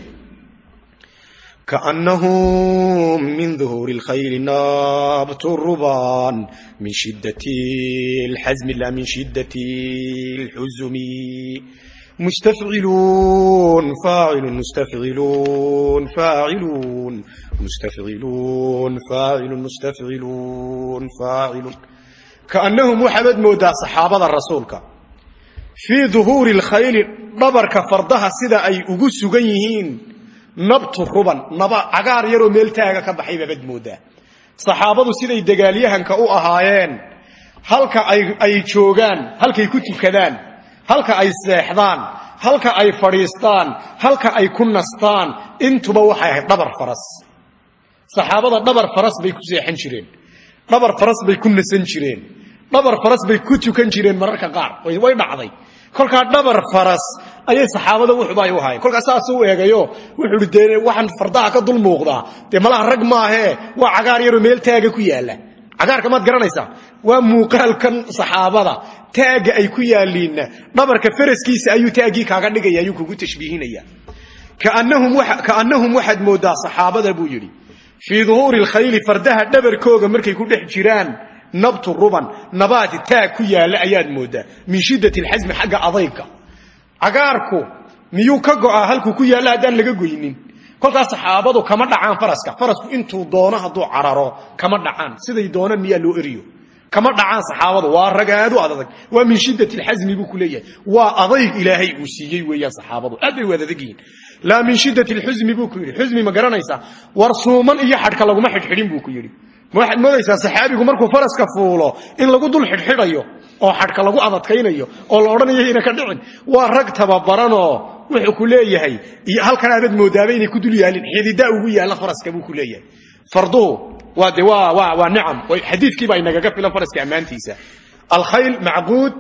kaannahum min duhuuri اlkhayli naabt ruban min shidati اlxasmi la min shidati اlxuzumi mustafciluun faacilun mustafciluun faaciluun mustafciluun faacilun mustafciluun faacilun kaannahum waxaabad moodaa saxaabada rasuulka. Fii duhuuri اlkhayli dhabarka fardaha sida ay ugu sugan yihiin. Nabtu ruban naba cagaar yaroo meel taaga ka baxay baabad moodaa. Saxaabadu siday dagaalyahanka u ahaayeen. Halka ay joogaan halkay ku tukadaan. Halka ay seexdaan halka ay fadhiistaan halka ay ku nastaan intuba waxay ahayd dhabar faras. Saxaabada dhabar faras bay ku seexan bay ku nasan jireen dhabar faras bay ku tukan jireen mararka qaar. Way dhacday. Kolkaa dhabar faras ayay saxaabada wuxuba ay u ahaayeen kolkaa saasuu u eegayo wuxuu i dee fardaha ka dul muuqdaa. Dee malaha rag maahee waa cagaar yaroo meel taaga ku yaalla. Cagaarka maad garanaysaa? Waa muuqaalkan saxaabada. Taagga ay ku yaaliinna dhabarka faraskiisa ayuu taaggii kaaga dhigaya ayuu kugu tashbiihinaya. Kaannahum waxaad moodaa saxaabada buu yidhi fii duhuuri lkhayli fardaha dhabarkooga markay ku dhex jiraan nabtu ruban nabaati taag ku yaalla ayaad moodaa. Min shiddati alxasmi xagga adayga. Cagaarku miyuu ka go'aa halkuu ku yaalla haddaan laga goynin? Kolkaas saxaabadu kama dhacaan faraska. Farasku intuu doono hadduu cararo kama dhacaan. Siday doonaan miyaa loo eriyo? Kama dhacaan saxaabadu? Waa rag aad u adadag waa min shiddati alxasmi buu ku leeyahay. Waa adayg ilaahay uu siiyey weeyaan saxaabadu. Aad bay u adadag yihiin laa min shiddati alxusmi buu ku yidhi. Xusmi ma garanaysaa. War waxaad moodaysaa saxaabigu markuu faraska fuulo in lagu dul xidhxidhayo oo xadhka lagu adadkaynayo oo la odhanayo ina ka dhicin waa rag tababaranoo wuxuu ku leeyahay iyo halkan aadad moodaaba inay ku dul yaalin xididaa ugu yaalla faraska buu ku leeyahay. Farduhu waa de waa nicam. Xadiidkiibaa inagaga filan faraska ammaantiisa. Alkhayl macquud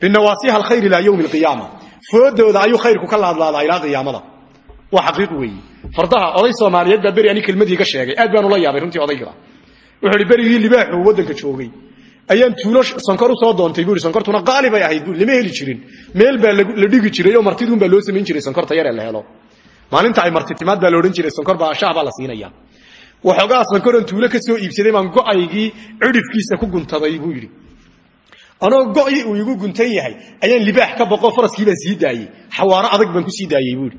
binawaasiha alkhayr ilaa yowmi alqiyaama foodooda ayuu khayrku ka laadlaadaa ilaa qiyaamada. Waa xaqiiq weeye fardaha oday soomaaliyeed baa beri ani kelmadii ka sheegay. Aad baan ula yaabay runtii odayga wuxuu ihi berigii libaaxu waddanka joogay. Ayaan tuulo sonkor u soo doontay buu ihi qaali bay ahayd buu lama heli jirin. Meel baa la dhigi jiray oo martiduun baa loo samayn jiray sonkorta yar ee la helo. Maalinta ay marti baa la odhan jiray sonkor baa shaah baa la siinaya. Waxoogaa sonkoran tuulo ka soo iibsaday baan go'aygii cidhifkiisa ku guntaday buu yidhi. Anoo go'yi uu igu guntan yahay ayaan libaax ka boqo faraskii baan sii daayey xawaaro adag baan ku sii daayey buu yidhi.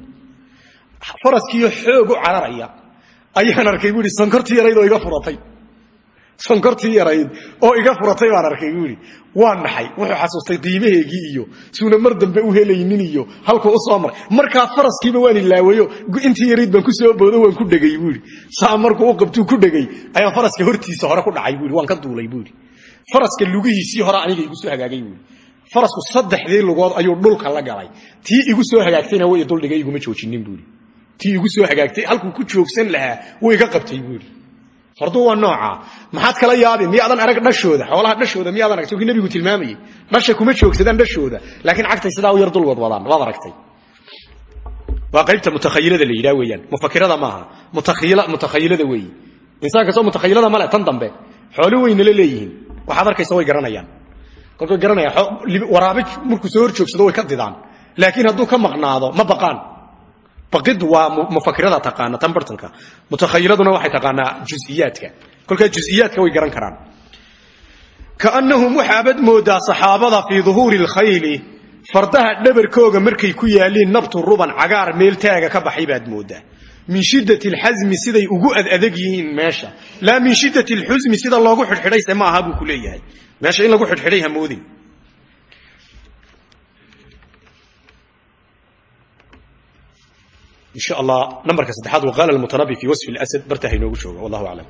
Xoog u cararaya. Ayaan arkay buu yidhi sonkortii yarayd oo iga furatay sonkortii yarayd oo iga furatay baan arkay buu yidhi waa naxay wuxuu xasuustay qiimaheegii iyo suuna mar dambe u helaynin iyo halkuu u soo maray. Markaa faraskiiba waan ilaawayo intii yarayd baan ku soo boodo waan ku dhegay buu yidhi. Saa markuu u qabtuu ku dhegay ayaan faraska hortiisa hore ku dhacay buu yidhi. Waan ka duulay buu yidhi. Faraska lugihiisii hore aniga igu soo hagaagay buu yidhi. Farasku saddexdii lugood ayuu dhulka la galay. Tii igu soo hagaagtayna way duldhigay iguma joojinin buu yidhi. Tii igu soo hagaagtay halkuu ku joogsan lahaa way iga qabtay buu yidhi fardu waa nooca. Maxaad kala yaabi miyaadan arag dhashooda? Xoolaha dhashooda miyaadan aragtay kii nabigu tilmaamayey dhasha kuma joogsadaan dhashooda. Laakiin cagtay sidaa u yar dul wadwadaan waad aragtay. Waa qaybta mutakhayilada la yidhaha weeyaan. Mufakirada maaha. Mutakhayilada weeyi. Insaanka soo mutakhayilada male tan dambe. Xooli weynala leeyihiin. Waxaad arkaysa way garanayaan. Kolkay garanayaan. Waraabi markuu soo hor way ka didaan. Laakiin hadduu ka maqnaado ma baqaan baqidu waa mufakirada taqaana tan bartanka mutakhayiladuna waxay taqaanaa juziyaadka. Kolkaa juziyaadka way garan karaan. Kaannahum waxaabad moodaa saxaabada fii duhuuri lkhayli fardaha dhabarkooga markay ku yaaliin nabtu ruban cagaar meeltaaga ka baxay baad moodaa. Min shiddati alxasmi siday ugu adadeg yihiin meesha. Laa min shiddati alxusmi sida loogu xidhxidhayse ma aha buu ku leeyahay. Meesha in lagu xidhxidhay hamoodin in sha allah nambarka saddexaad waqaala almutanabi fi wasfi اlasad bartaa hainoogu joogo wallahu aclam